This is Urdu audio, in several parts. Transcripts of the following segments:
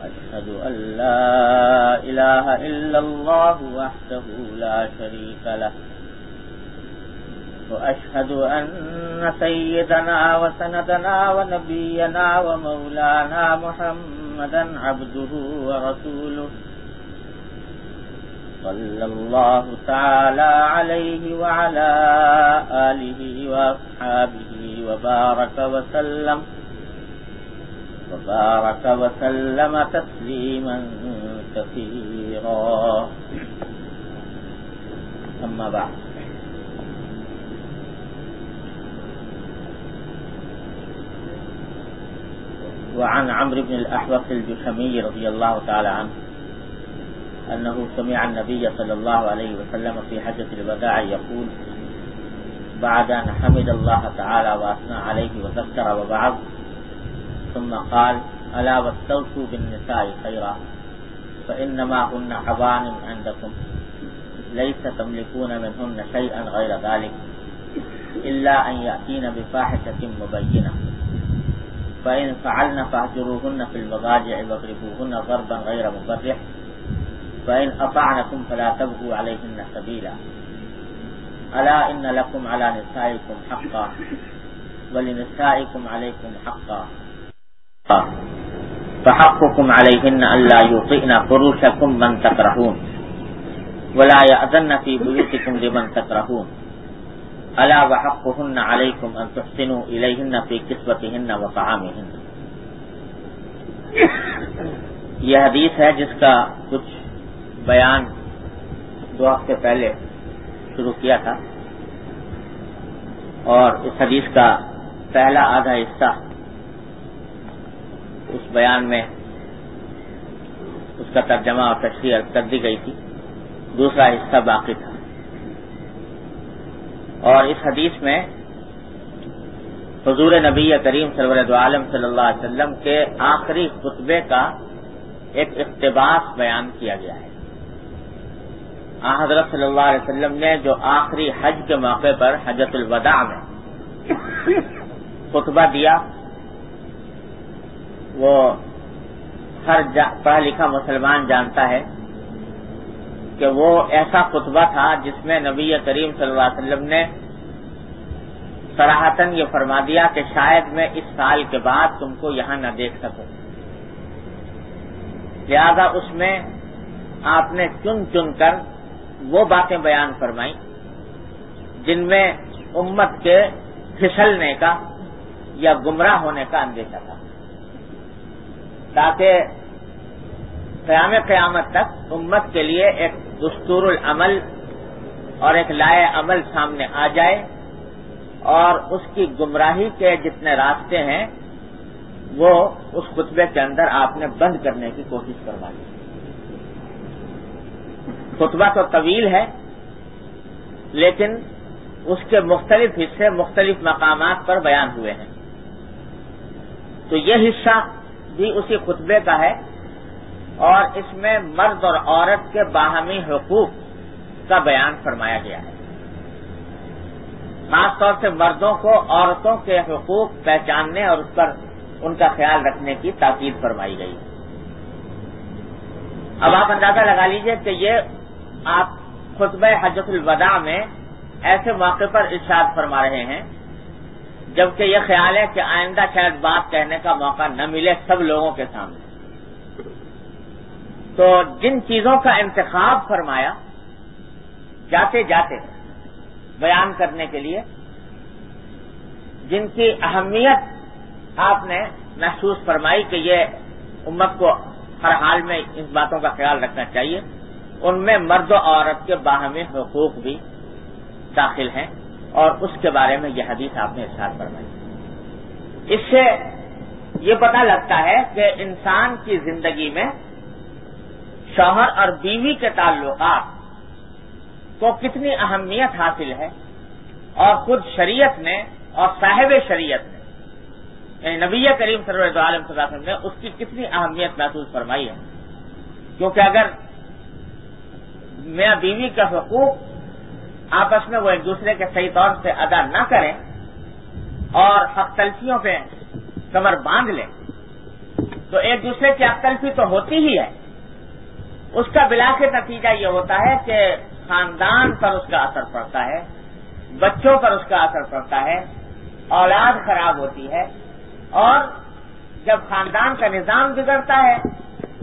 وأشهد أن لا إله إلا الله وحده لا شريك له. وأشهد أن سيدنا وسندنا ونبينا ومولانا محمدا عبده ورسوله. صلى الله تعالى عليه وعلى آله وأصحابه وبارك وسلم. وبارك وسلم تسليما كثيرا. أما بعد. وعن عمرو بن الأحوص الجشمي رضي الله تعالى عنه أنه سمع النبي صلى الله عليه وسلم في حجة الوداع يقول بعد أن حمد الله تعالى وأثنى عليه وذكر وبعض ثم قال ألا واستوصوا بالنساء خيرا فإنما هن حوان عندكم ليس تملكون منهن شيئا غير ذلك إلا أن يأتين بفاحشة مبينة فإن فعلن فاهجروهن في المضاجع واضربوهن ضربا غير مبرح فإن أطعنكم فلا تبغوا عليهن سبيلا. ألا إن لكم على نسائكم حقا ولنسائكم عليكم حقا. فحقكم عليهن ألا يطئن فروشكم من تكرهون. ولا يأذن في بيوتكم لمن تكرهون. ألا وحقهن عليكم أن تحسنوا إليهن في كسوتهن وطعامهن. یہ حدیث ہے جس کا کچھ بیان دو ہفتے پہلے شروع کیا تھا اور اس حدیث کا پہلا آدھا حصہ بیان میں اس کا ترجمہ اور تشریح کر دی گئی تھی۔ دوسرا حصہ باقی تھا۔ اور اس حدیث میں حضور نبی کریم سرورد عالم صلی اللہ علیہ وسلم کے آخری خطبے کا ایک اقتباس بیان کیا گیا ہے۔ آ حضرت صلی اللہ علیہ وسلم نے جو آخری حج کے موقع پر حجت الوداع میں خطبہ دیا وہ ہر پڑھا لکھا مسلمان جانتا ہے کہ وہ ایسا خطبہ تھا جس میں نبی کریم صلی اللہ علیہ وسلم نے سراہتن یہ فرما دیا کہ شاید میں اس سال کے بعد تم کو یہاں نہ دیکھ سکوں۔ لہذا اس میں آپ نے چن چن کر وہ باتیں بیان فرمائی جن میں امت کے پھسلنے کا یا گمراہ ہونے کا اندیشہ تھا۔ تاکہ قیام قیامت تک امت کے لیے ایک دستور العمل اور ایک لائے عمل سامنے آ جائے اور اس کی گمراہی کے جتنے راستے ہیں، وہ اس خطبے کے اندر آپ نے بند کرنے کی کوشش کروائی خطبہ تو طویل ہے، لیکن اس کے مختلف حصے مختلف مقامات پر بیان ہوئے ہیں۔ تو یہ حصہ بھی اسی خطبے کا ہے اور اس میں مرد اور عورت کے باہمی حقوق کا بیان فرمایا گیا ہے۔ خاص طور سے مردوں کو عورتوں کے حقوق پہچاننے اور اس پر ان کا خیال رکھنے کی تاکید فرمائی گئی۔ اب آپ اندازہ لگا لیجیے کہ یہ آپ خطبہ حجت الوداع میں ایسے موقع پر ارشاد فرما رہے ہیں جبکہ یہ خیال ہے کہ آئندہ شاید بات کہنے کا موقع نہ ملے سب لوگوں کے سامنے۔ تو جن چیزوں کا انتخاب فرمایا، جاتے جاتے بیان کرنے کے لیے، جن کی اہمیت آپ نے محسوس فرمائی کہ یہ امت کو ہر حال میں ان باتوں کا خیال رکھنا چاہیے، ان میں مرد و عورت کے باہمی حقوق بھی داخل ہیں۔ اور اس کے بارے میں یہ حدیث آپ نے ارشاد فرمائی۔ اس سے یہ پتا لگتا ہے کہ انسان کی زندگی میں شوہر اور بیوی کے تعلقات کو کتنی اہمیت حاصل ہے اور خود شریعت نے اور صاحب شریعت نے یعنی نبی کریم صلی اللہ علیہ وسلم نے اس کی کتنی اہمیت محسوس فرمائی ہے۔ کیونکہ اگر میاں بیوی کا حقوق آپس میں وہ ایک دوسرے کے صحیح طور سے ادا نہ کریں اور حق تلفیوں پہ کمر باندھ لیں۔ تو ایک دوسرے کی حق تلفی تو ہوتی ہی ہے۔ اس کا بلاخر نتیجہ یہ ہوتا ہے کہ خاندان پر اس کا اثر پڑتا ہے، بچوں پر اس کا اثر پڑتا ہے، اولاد خراب ہوتی ہے اور جب خاندان کا نظام بگڑتا ہے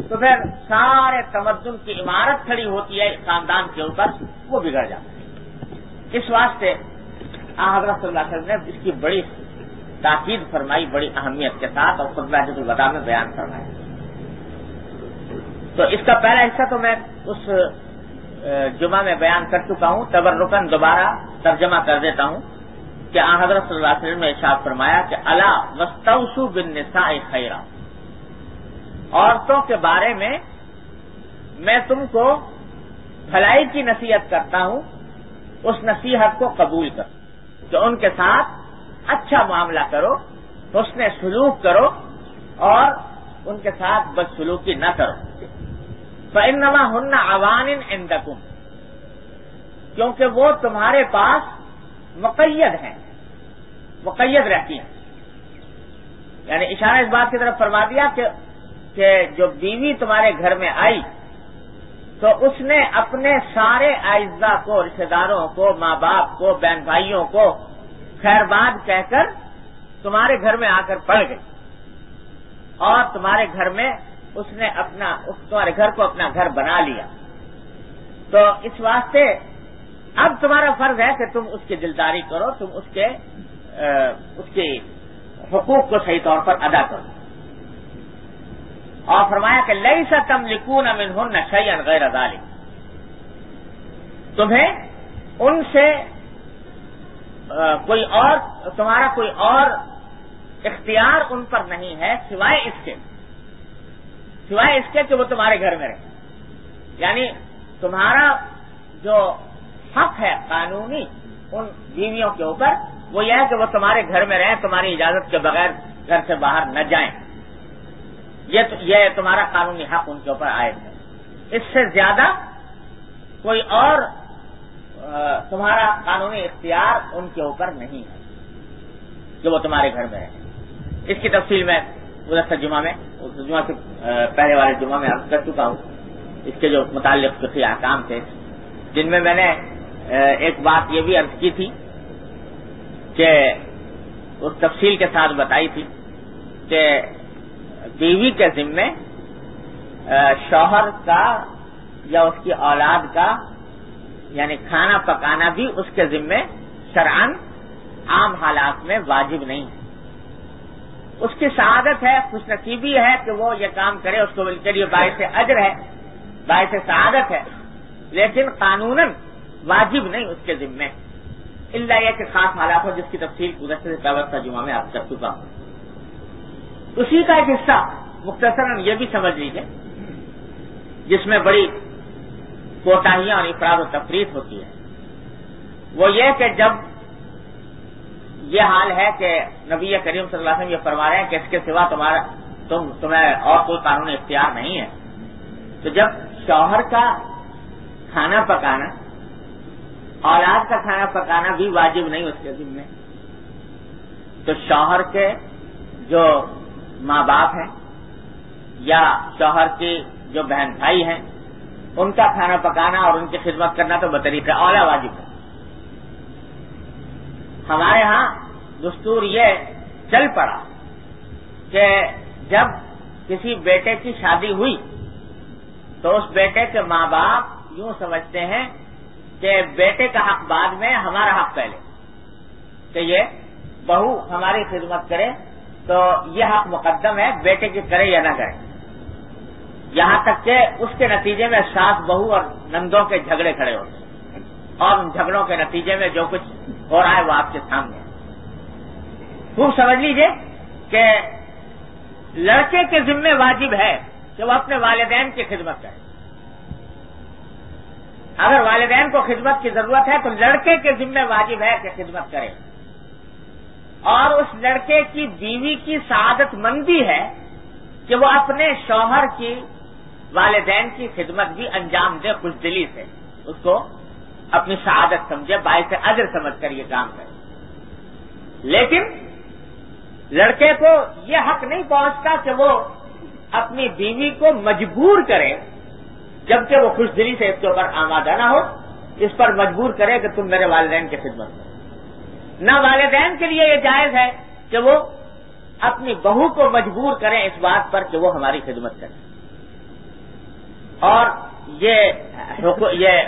تو پھر سارے تمدن کی عمارت کھڑی ہوتی ہے، خاندان کے اوپر وہ بگڑ جاتا ہے۔ اس واسطے حضرت صلی اللہ علیہ وسلم نے اس کی بڑی تاکید فرمائی، بڑی اہمیت کے ساتھ اور خود محدود الوداع میں بیان فرمایا۔ تو اس کا پہلا حصہ تو میں اس جمعہ میں بیان کر چکا ہوں۔ تبرکن دوبارہ ترجمہ کر دیتا ہوں کہ آ، حضرت صلی اللہ علیہ وسلم نے ارشاد فرمایا کہ اللہ وسطوسو بن نسا خیرہ عورتوں کے بارے میں میں تم کو بھلائی کی نصیحت کرتا ہوں۔ اس نصیحت کو قبول کر کہ ان کے ساتھ اچھا معاملہ کرو، حسن سلوک کرو اور ان کے ساتھ بد سلوکی نہ کرو۔ فنما ہن عوان اندکم کیونکہ وہ تمہارے پاس مقید ہیں، مقید رہتی ہیں۔ یعنی اشارہ اس بات کی طرف فرما دیا کہ کہ جو بیوی تمہارے گھر میں آئی تو اس نے اپنے سارے اعزا کو رشتے داروں کو، ماں باپ کو، بہن بھائیوں کو خیر باد کہہ کر تمہارے گھر میں آ کر پڑ گئی اور تمہارے گھر میں اس نے اپنا تمہارے گھر کو اپنا گھر بنا لیا۔ تو اس واسطے اب تمہارا فرض ہے کہ تم اس کی دلداری کرو، تم اس کے اس کے حقوق کو صحیح طور پر ادا کرو۔ اور فرمایا کہ لئی سا تم لکون امن ہن غیر ادالی تمہیں ان سے کوئی اور، تمہارا کوئی اور اختیار ان پر نہیں ہے سوائے اس کے، سوائے اس کے کہ وہ تمہارے گھر میں رہے۔ یعنی تمہارا جو حق ہے قانونی ان بیویوں کے اوپر، وہ یہ ہے کہ وہ تمہارے گھر میں رہیں، تمہاری اجازت کے بغیر گھر سے باہر نہ جائیں۔ یہ تمہارا قانونی حق ان کے اوپر آئے ہے۔ اس سے زیادہ کوئی اور تمہارا قانونی اختیار ان کے اوپر نہیں ہے کہ وہ تمہارے گھر میں رہیں اس کی تفصیل میں گزشتہ جمعہ میں جمعہ سے پہلے والے جمعہ میں عرض کر چکا ہوں۔ اس کے جو متعلق فقی احکام تھے، جن میں میں نے ایک بات یہ بھی عرض کی تھی کہ اس تفصیل کے ساتھ بتائی تھی کہ بیوی کے ذمے شوہر کا یا اس کی اولاد کا یعنی کھانا پکانا بھی اس کے ذمے شرعن عام حالات میں واجب نہیں ہے۔ اس کی سعادت ہے، خوش نصیبی ہے کہ وہ یہ کام کرے، اس کو کے لیے باعث اجر ہے، باعث سعادت ہے۔ لیکن قانون واجب نہیں اس کے ذمے۔ اللہ یہ کہ خاص حالات ہو جس کی تفصیل گزشتہ سے وقت جمعہ میں آپ کر چکا ہوں۔ اسی کا ایک حصہ مختصر یہ بھی سمجھ لیجیے جس میں بڑی کوٹاہیاں اور افراد و تفریح ہوتی ہے۔ وہ یہ کہ جب یہ حال ہے کہ نبی کریم صلی اللہ علیہ وسلم یہ فرما رہے ہیں کہ اس کے سوا تمہارا تم تمہیں اور کوئی قانونی اختیار نہیں ہے، تو جب شوہر کا کھانا پکانا، اولاد کا کھانا پکانا بھی واجب نہیں اس کے ذمے، تو شوہر کے جو ماں باپ ہیں یا شوہر کی جو بہن بھائی ہیں، ان کا کھانا پکانا اور ان کی خدمت کرنا تو بطریقہ اولا واجب ہے۔ ہمارے ہاں دستور یہ چل پڑا کہ جب کسی بیٹے کی شادی ہوئی تو اس بیٹے کے ماں باپ یوں سمجھتے ہیں کہ بیٹے کا حق بعد میں، ہمارا حق پہلے کہ یہ بہو ہماری خدمت کرے تو یہ حق مقدم ہے، بیٹے کی کرے یا نہ کرے یہاں تک کہ اس کے نتیجے میں ساس بہو اور نندوں کے جھگڑے کھڑے ہوتے ہیں اور ان جھگڑوں کے نتیجے میں جو کچھ ہو رہا ہے وہ آپ کے سامنے۔ خوب سمجھ لیجیے کہ لڑکے کے ذمے واجب ہے کہ وہ اپنے والدین کی خدمت کرے۔ اگر والدین کو خدمت کی ضرورت ہے تو لڑکے کے ذمہ واجب ہے کہ خدمت کرے۔ اور اس لڑکے کی بیوی کی سعادت مندی ہے کہ وہ اپنے شوہر کی والدین کی خدمت بھی انجام دے خوش دلی سے۔ اس کو اپنی سعادت سمجھے، باعث اجر سمجھ کر یہ کام کرے۔ لیکن لڑکے کو یہ حق نہیں پہنچتا کہ وہ اپنی بیوی کو مجبور کرے، جبکہ وہ خوش دلی سے اس کے اوپر آمادہ نہ ہو۔ اس پر مجبور کرے کہ تم میرے والدین کی خدمت کرو۔ نہ والدین کے لیے یہ جائز ہے کہ وہ اپنی بہو کو مجبور کریں اس بات پر کہ وہ ہماری خدمت کرے۔ اور یہ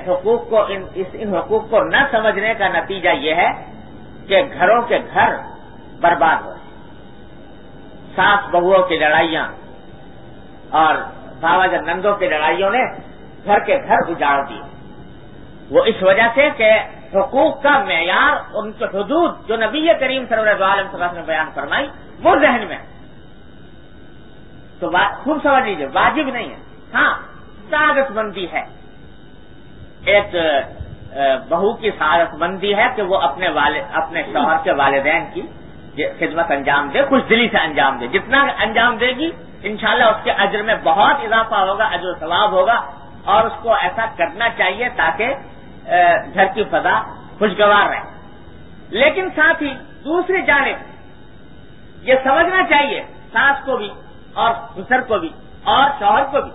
حقوق کو ان حقوق کو نہ سمجھنے کا نتیجہ یہ ہے کہ گھروں کے گھر برباد ہو ساس بہوؤں کی لڑائیاں اور بابا جن نندوں کی لڑائیوں نے گھر کے گھر اجاڑ دیے۔ وہ اس وجہ سے کہ حقوق کا معیار ان کے حدود جو نبی کریم سرور عالم صلی اللہ نے بیان فرمائی، وہ ذہن میں تو خوب سمجھ لیجیے واجب نہیں ہے۔ ہاں سعادت مندی ہے۔ ایک بہو کی سعادت مندی ہے کہ وہ اپنے اپنے شوہر کے والدین کی خدمت انجام دے، خوش دلی سے انجام دے۔ جتنا انجام دے گی، انشاءاللہ اس کے اجر میں بہت اضافہ ہوگا، اجر و ثواب ہوگا اور اس کو ایسا کرنا چاہیے تاکہ گھر کی فضا خوشگوار رہے۔ لیکن ساتھ ہی دوسری جانب، یہ سمجھنا چاہیے، ساس کو بھی اور سسر کو بھی اور شوہر کو بھی،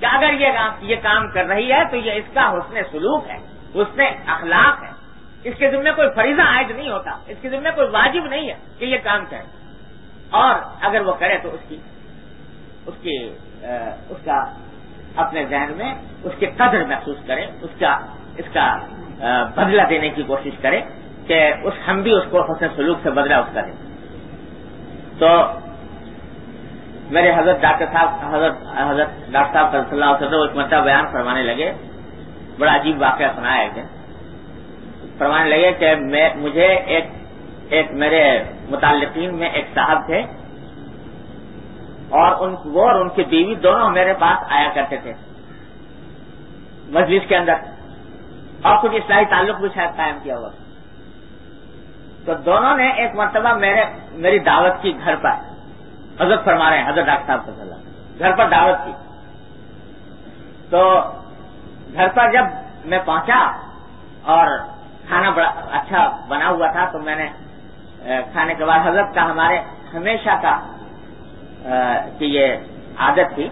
کہ اگر یہ کام کر رہی ہے تو یہ اس کا حسن سلوک ہے، حسن اخلاق ہے۔ اس کے ذمہ کوئی فریضہ عائد نہیں ہوتا، اس کے ذمہ کوئی واجب نہیں ہے کہ یہ کام کرے۔ اور اگر وہ کرے تو اس کی اس کی اس کا اپنے ذہن میں، اس کے قدر محسوس کرے، اس کا اس کا بدلہ دینے کی کوشش کرے کہ اس ہم بھی اس کو حسن سلوک سے بدلہ اس کا دیں۔ تو میرے حضرت ڈاکٹر صاحب، حضرت حضرت ڈاکٹر صاحب صلی اللہ علیہ وسلم ایک مرتبہ بیان فرمانے لگے، بڑا عجیب واقعہ سنایا ایک فرمانے لگے کہ میں، مجھے ایک ایک میرے متعلقین میں ایک صاحب تھے اور ان، وہ اور ان کی بیوی دونوں میرے پاس آیا کرتے تھے۔ مجلس کے اندر اور کچھ اسلائی تعلق بھی شاید قائم کیا ہوا۔ تو دونوں نے ایک مرتبہ میرے میری دعوت کی گھر پر حضرت فرما رہے ہیں، حضرت ڈاکٹر صاحب صلی اللہ گھر پر دعوت کی۔ تو گھر پر جب میں پہنچا اور کھانا بڑا اچھا بنا ہوا تھا، تو میں نے کھانے کے بعد حضرت کا ہمارے ہمیشہ کا کہ یہ عادت تھی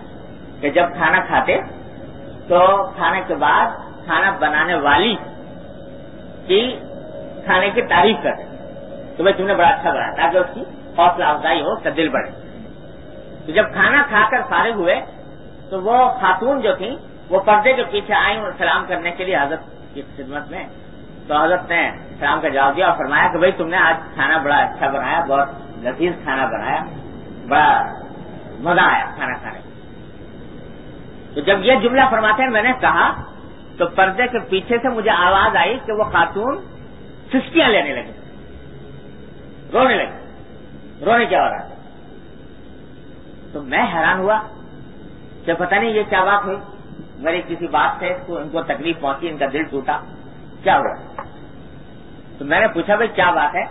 کہ جب کھانا کھاتے تو کھانے کے بعد کھانا بنانے والی کی کھانے کی تعریف کرتے تو بھائی تم نے بڑا اچھا بنایا، تاکہ اس کی حوصلہ افزائی ہو، اس کا دل بڑھے۔ تو جب کھانا کھا کر فارغ ہوئے، تو وہ خاتون جو تھیں، وہ پردے کے پیچھے آئیں اور سلام کرنے کے لیے حضرت کی خدمت میں۔ تو حضرت نے سلام کا جواب دیا اور فرمایا کہ بھائی تم نے آج کھانا بڑا اچھا بنایا، بہت لذیذ کھانا بنایا، بڑا مزہ آیا کھانا کھانے تو جب یہ جملہ فرماتے ہیں، میں نے کہا تو پردے کے پیچھے سے مجھے آواز آئی کہ وہ خاتون سسکیاں لینے لگے۔ رونے لگے۔ رونے کی آواز تو میں حیران ہوا کہ پتہ نہیں یہ کیا بات ہوئی۔ میری کسی بات سے ان کو تکلیف پہنچی، ان کا دل ٹوٹا۔ کیا ہوا؟ تو میں نے پوچھا بھائی کیا بات ہے؟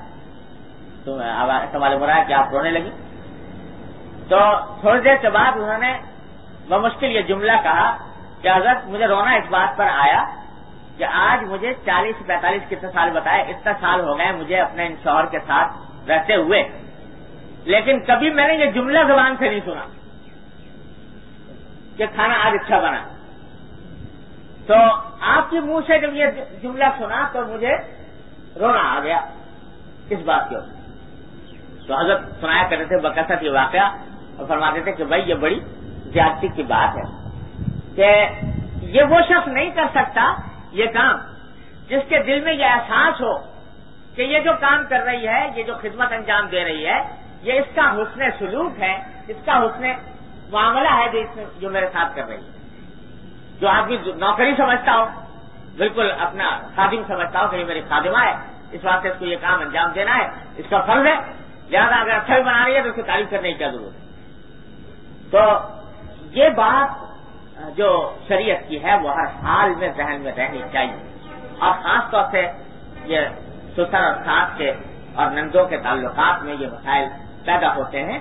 تو سوال ہو رہا ہے کہ آپ رونے لگی تو تھوڑی دیر کے بعد انہوں نے بمشکل یہ جملہ کہا کہ حضرت مجھے رونا اس بات پر آیا کہ آج مجھے چالیس پینتالیس کتنے سال بتائے اتنا سال ہو گئے مجھے اپنے ان شوہر کے ساتھ رہتے ہوئے۔ لیکن کبھی میں نے یہ جملہ زبان سے نہیں سنا کہ کھانا آج اچھا بنا۔ تو آپ کے منہ سے جب یہ جملہ سنا تو مجھے رونا آ گیا اس بات کے تو حضرت سنایا کرتے تھے، بکثرت یہ واقعہ اور فرماتے تھے کہ بھائی یہ بڑی زیادتی کی بات ہے۔ کہ یہ وہ شخص نہیں کر سکتا، یہ کام، جس کے دل میں یہ احساس ہو کہ یہ جو کام کر رہی ہے، یہ جو خدمت انجام دے رہی ہے، یہ اس کا حسن سلوک ہے، اس کا حسن معاملہ ہے جو میرے ساتھ کر رہی ہے۔ جو آدمی نوکری سمجھتا ہو، بالکل اپنا خادم سمجھتا ہو کہ یہ میری خادمہ ہے، اس واسطے اس کو یہ کام انجام دینا ہے، اس کا فرض ہے۔ لہٰذا اگر اچھا بھی بنا رہی ہے تو اس کو تعریف کرنے کی کیا ضرورت ہے؟ تو یہ بات جو شریعت کی ہے، وہ ہر حال میں ذہن میں رہنی چاہیے۔ اور خاص طور سے یہ سسر اور ساتھ کے اور نندوں کے تعلقات میں یہ مسائل پیدا ہوتے ہیں۔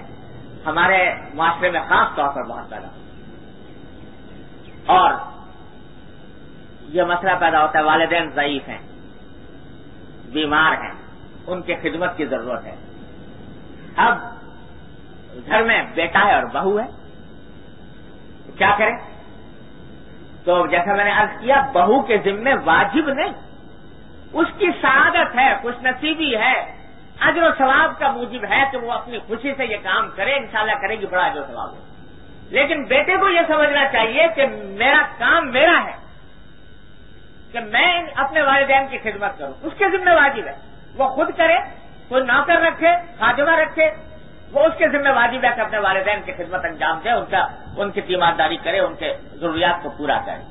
ہمارے معاشرے میں خاص طور پر بہت پیدا ہوتے ہیں اور یہ مسئلہ پیدا ہوتا ہے، والدین ضعیف ہیں، بیمار ہیں، ان کے خدمت کی ضرورت ہے۔ اب گھر میں بیٹا ہے اور بہو ہے، کیا کریں؟ تو جیسا میں نے ارض کیا، بہو کے ذمے واجب نہیں۔ اس کی سعادت ہے، خوش نصیبی ہے، اجر و ثواب کا موجب ہے کہ وہ اپنی خوشی سے یہ کام کرے، انشاءاللہ کرے گی، بڑا اجر و ثواب ہو لیکن بیٹے کو یہ سمجھنا چاہیے کہ میرا کام میرا ہے، کہ میں اپنے والدین کی خدمت کروں۔ اس کے ذمہ واجب ہے۔ وہ خود کرے، کوئی نوکر رکھے خاجمہ رکھے وہ اس کے ذمہ واجب ہے کہ اپنے والدین کی خدمت انجام دے، ان کا، ان کی تیمارداری کرے، ان کے ضروریات کو پورا کرے۔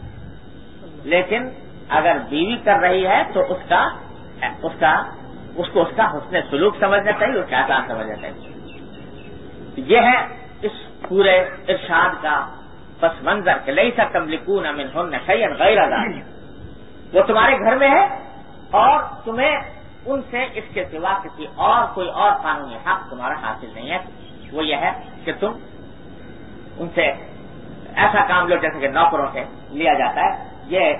لیکن اگر بیوی کر رہی ہے تو اس کا اس کا، اس کو اس کا حسن سلوک سمجھنا چاہیے، اس کا احساس سمجھنا چاہیے۔ یہ ہے اس پورے ارشاد کا پس منظر کہ لئی سا کم لکون امن ہن شعین غیر وہ تمہارے گھر میں ہے اور تمہیں ان سے اس کے سوا کسی اور کوئی اور قانونی حق تمہارا حاصل نہیں ہے۔ وہ یہ ہے کہ تم ان سے ایسا کام لو جیسے کہ نوکروں سے لیا جاتا ہے۔ یہ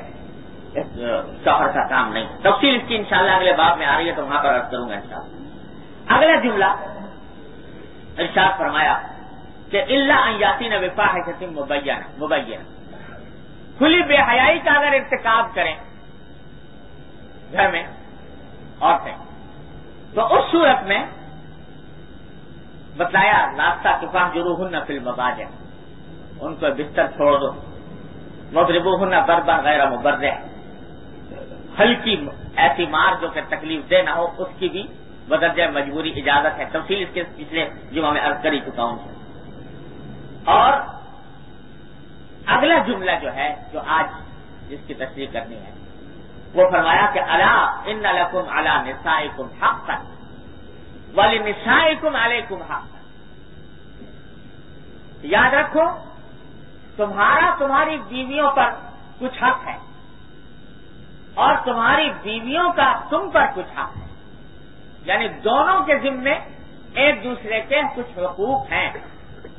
شوہر کا کام نہیں۔ تفصیل اس کی انشاءاللہ اگلے باب میں آ رہی ہے تو وہاں پر عرض کروں گا انشاءاللہ۔ اگلا جملہ ارشاد فرمایا کہ اللہ یاسی نے وفا ہے کہ تم مبینہ مبینہ۔ کھلی بے حیائی کا اگر ارتکاب کریں گھر میں عورتیں تو اس صورت میں بتلایا، راستہ طوفان جرو ہن فلم باز ان کو بستر چھوڑ دو۔ مغربو ہن بربر غیر مبر ہلکی ایسی مار جو کہ تکلیف دہ نہ ہو، اس کی بھی بدرجہ مجبوری اجازت ہے۔ تفصیل اس کے پچھلے جمعہ میں عرض کری چکا ہوں۔ اور اگلا جملہ جو ہے، جو آج جس کی تشریح کرنی ہے۔ وہ فرمایا کہ اللہ ان لکم اللہ نسائی کم حق والی نسائی کم علیکم حق یاد رکھو تمہارا تمہاری بیویوں پر کچھ حق ہے اور تمہاری بیویوں کا تم پر کچھ حق ہے یعنی دونوں کے ذمے ایک دوسرے کے کچھ حقوق ہیں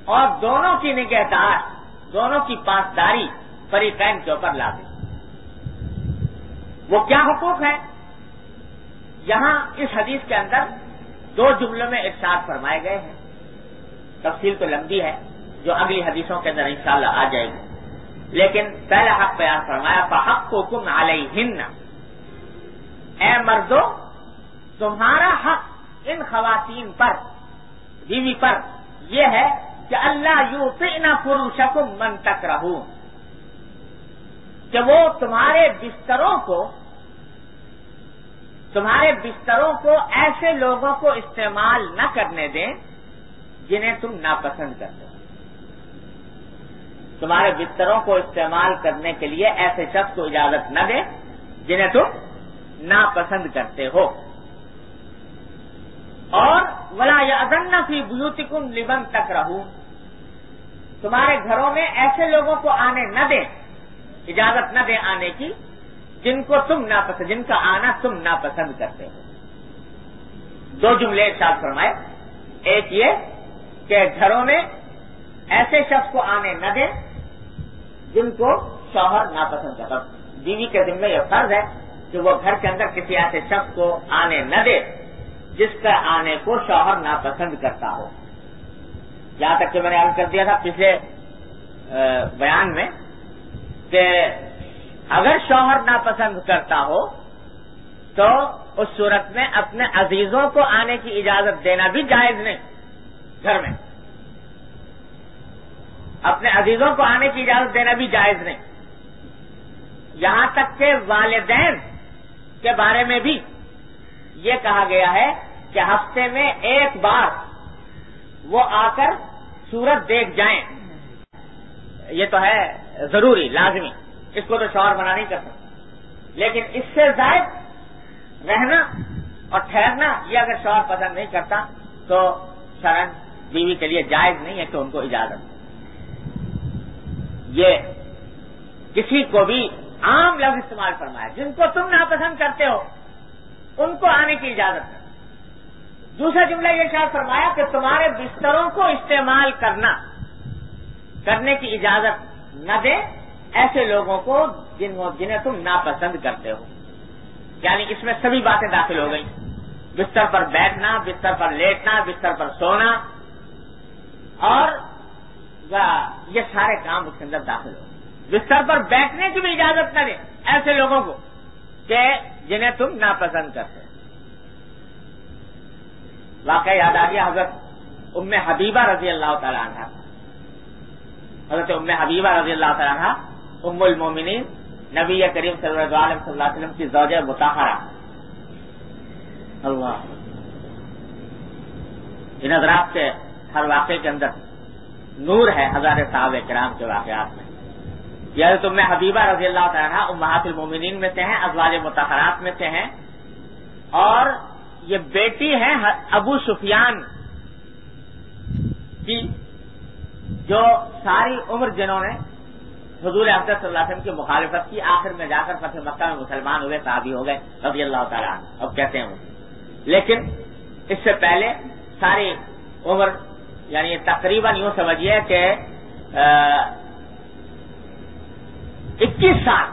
اور دونوں کی نگہدار، دونوں کی پاسداری فریقین کے اوپر لا دی وہ کیا حقوق ہے یہاں اس حدیث کے اندر دو جملوں میں ارشاد فرمائے گئے ہیں۔ تفصیل تو لمبی ہے، جو اگلی حدیثوں کے اندر انشاءاللہ آ جائے گی۔ لیکن پہلا حق بیان فرمایا حق کو کم علیہن اے مردو، تمہارا حق ان خواتین پر، بیوی پر یہ ہے کہ اللہ یو نہ پروشکم من تک رہوں کہ وہ تمہارے بستروں کو تمہارے بستروں کو ایسے لوگوں کو استعمال نہ کرنے دیں جنہیں تم ناپسند کرتے ہو۔ تمہارے بستروں کو استعمال کرنے کے لیے ایسے شخص کو اجازت نہ دیں جنہیں تم ناپسند کرتے ہو۔ اور ولا یا ادن فی بوتکم لبن تک رہوں تمہارے گھروں میں ایسے لوگوں کو آنے نہ دیں اجازت نہ دیں آنے کی، جن کو تم ناپسند، جن کا آنا تم ناپسند کرتے ہو۔ دو جملے ساتھ فرمائے۔ ایک یہ کہ گھروں میں ایسے شخص کو آنے نہ دیں جن کو شوہر ناپسند کرتا بیوی کے ذمہ یہ فرض ہے کہ وہ گھر کے اندر کسی ایسے شخص کو آنے نہ دے جس کا آنے کو شوہر ناپسند کرتا ہو۔ یہاں تک کہ میں نے عرض کر دیا تھا پچھلے بیان میں کہ اگر شوہر ناپسند کرتا ہو، تو اس صورت میں اپنے عزیزوں کو آنے کی اجازت دینا بھی جائز نہیں۔ گھر میں۔ اپنے عزیزوں کو آنے کی اجازت دینا بھی جائز نہیں۔ یہاں تک کہ والدین کے بارے میں بھی یہ کہا گیا ہے کہ ہفتے میں ایک بار وہ آ کر سورت دیکھ جائیں۔ یہ تو ہے۔ ضروری، لازمی۔ اس کو تو شوہر منع نہیں کر سکتا لیکن اس سے زائد رہنا اور ٹھہرنا یہ اگر شوہر پسند نہیں کرتا، تو شرن بیوی کے لیے جائز نہیں ہے کہ ان کو اجازت۔ یہ کسی کو بھی عام لفظ استعمال فرمایا، جن کو تم ناپسند کرتے ہو، ان کو آنے کی اجازت ہے۔ دوسرا جملہ یہ شاید فرمایا کہ تمہارے بستروں کو استعمال کرنا، کرنے کی اجازت نہ دے، ایسے لوگوں کو جن جنہیں تم ناپسند کرتے ہو۔ یعنی اس میں سبھی باتیں داخل ہو گئی بستر پر بیٹھنا، بستر پر لیٹنا، بستر پر سونا۔ اور یہ سارے کام اس کے اندر داخل ہو۔ بستر پر بیٹھنے کی بھی اجازت نہ دیں ایسے لوگوں کو کہ جنہیں تم ناپسند کرتے واقعہ یاد آ گیا، حضرت ام حبیبہ رضی اللہ تعالیٰ عنہ۔ حضرت ام حبیبہ رضی اللہ تعالیٰ عنہ ام المومنین نبی کریم صلی اللہ علیہ صلی اللہ علیہ وسلم کی زوجہ متحرہ اللہ۔ ان حضرات کے ہر واقعے کے اندر نور ہے ہزار صاحب کرام کے واقعات میں۔ یہ تم میں حبیبہ رضی اللہ تعالیٰ امہات المومنین میں سے ہیں ازوال متحرات میں سے ہیں۔ اور یہ بیٹی ہے ابو سفیان کی جو ساری عمر جنہوں نے حضور احمد صلی اللہ علیہ وسلم کی مخالفت کی، آخر میں جا کر فتح مکہ میں مسلمان ہوئے، صحابی ہو گئے، رضی اللہ تعالیٰ اب کہتے ہیں وہ۔ لیکن اس سے پہلے ساری عمر یعنی تقریباً یوں سمجھیے کہ اکیس سال،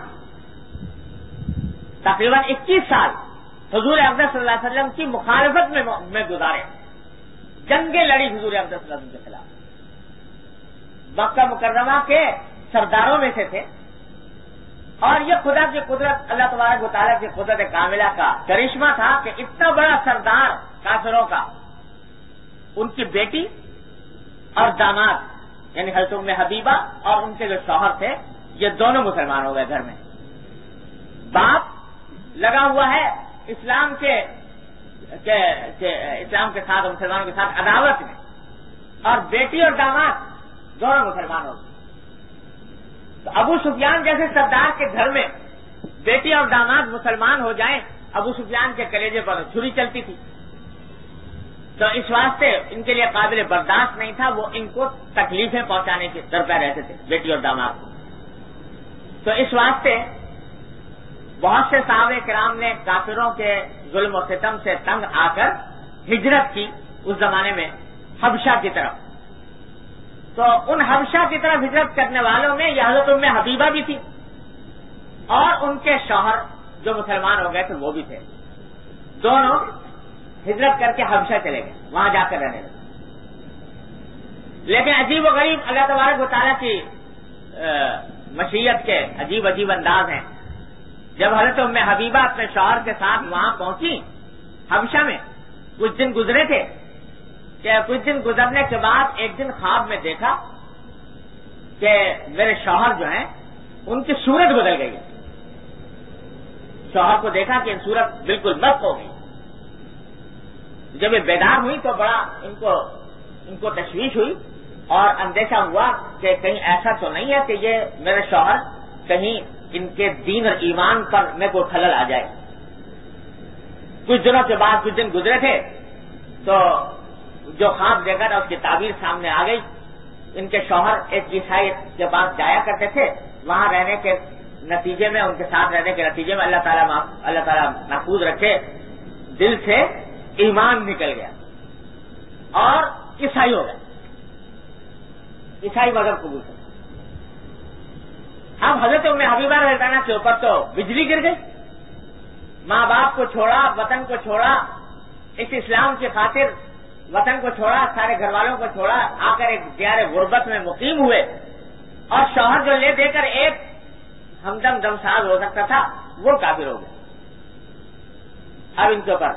تقریباً اکیس سال حضور احمد صلی اللہ علیہ وسلم کی مخالفت میں گزارے۔ جنگیں لڑی حضور احمد صلی اللہ علیہ وسلم کے خلاف۔ مکہ مکرمہ کے سرداروں میں سے تھے۔ اور یہ خدا کی قدرت، اللہ تبارک و تعالیٰ کی قدرت کاملہ کا کرشمہ تھا کہ اتنا بڑا سردار کافروں کا، ان کی بیٹی اور داماد یعنی حضرت میں حبیبہ اور ان کے جو شوہر تھے، یہ دونوں مسلمان ہو گئے گھر میں۔ باپ لگا ہوا ہے اسلام کے اسلام کے ساتھ مسلمانوں کے ساتھ عداوت میں۔ اور بیٹی اور داماد دونوں مسلمان ہو گئے۔ تو ابو سفیان جیسے سردار کے گھر میں بیٹی اور داماد مسلمان ہو جائیں، ابو سفیان کے کلیجے پر چھری چلتی تھی۔ تو اس واسطے ان کے لیے قابل برداشت نہیں تھا، وہ ان کو تکلیفیں پہنچانے کے در پہ رہتے تھے، بیٹی اور داماد۔ کو تو اس واسطے بہت سے صحابہ کرام نے کافروں کے ظلم و ستم سے تنگ آ کر ہجرت کی اس زمانے میں حبشہ کی طرف۔ تو ان حبشہ کی طرف ہجرت کرنے والوں میں یہ حضرت میں حبیبہ بھی تھی اور ان کے شوہر جو مسلمان ہو گئے تھے وہ بھی تھے۔ دونوں ہجرت کر کے حبشہ چلے گئے، وہاں جا کر رہنے لگے۔ لیکن عجیب و غریب اللہ تبارک و تعالیٰ کی مشیت کے عجیب عجیب انداز ہیں۔ جب حضرت ام حبیبہ اپنے شوہر کے ساتھ وہاں پہنچی حبشہ میں، کچھ دن گزرے تھے کہ کچھ دن گزرنے کے بعد ایک دن خواب میں دیکھا کہ میرے شوہر جو ہیں، ان کی صورت بدل گئی۔ شوہر کو دیکھا کہ صورت بالکل مست ہو گئی۔ جب یہ بیدار ہوئی تو بڑا ان کو ان کو تشویش ہوئی اور اندیشہ ہوا کہ کہیں ایسا تو نہیں ہے کہ یہ میرے شوہر کہیں ان کے دین اور ایمان پر میں کوئی خلل آ جائے۔ کچھ دنوں کے بعد کچھ دن گزرے تھے تو جو خواب دیکھا تھا، اس کی تعبیر سامنے آ گئی۔ ان کے شوہر ایک عیسائی جی کے پاس جایا کرتے تھے، وہاں رہنے کے نتیجے میں، ان کے ساتھ رہنے کے نتیجے میں اللہ تعالیٰ اللہ تعالیٰ محفوظ رکھے۔ دل سے ایمان نکل گیا۔ اور عیسائی ہو گئے۔ عیسائی مذہب قبول کر۔ اب حضرت میں حبیبہ رہتا کے اوپر تو بجلی گر گئی۔ ماں باپ کو چھوڑا، وطن کو چھوڑا۔ اس اسلام کی خاطر وطن کو چھوڑا، سارے گھر والوں کو چھوڑا، آ کر ایک دیار غربت میں مقیم ہوئے۔ اور شوہر جو لے دے کر ایک ہمدم دمساز ہو سکتا تھا، وہ کافر ہو گیا اب ان کے اوپر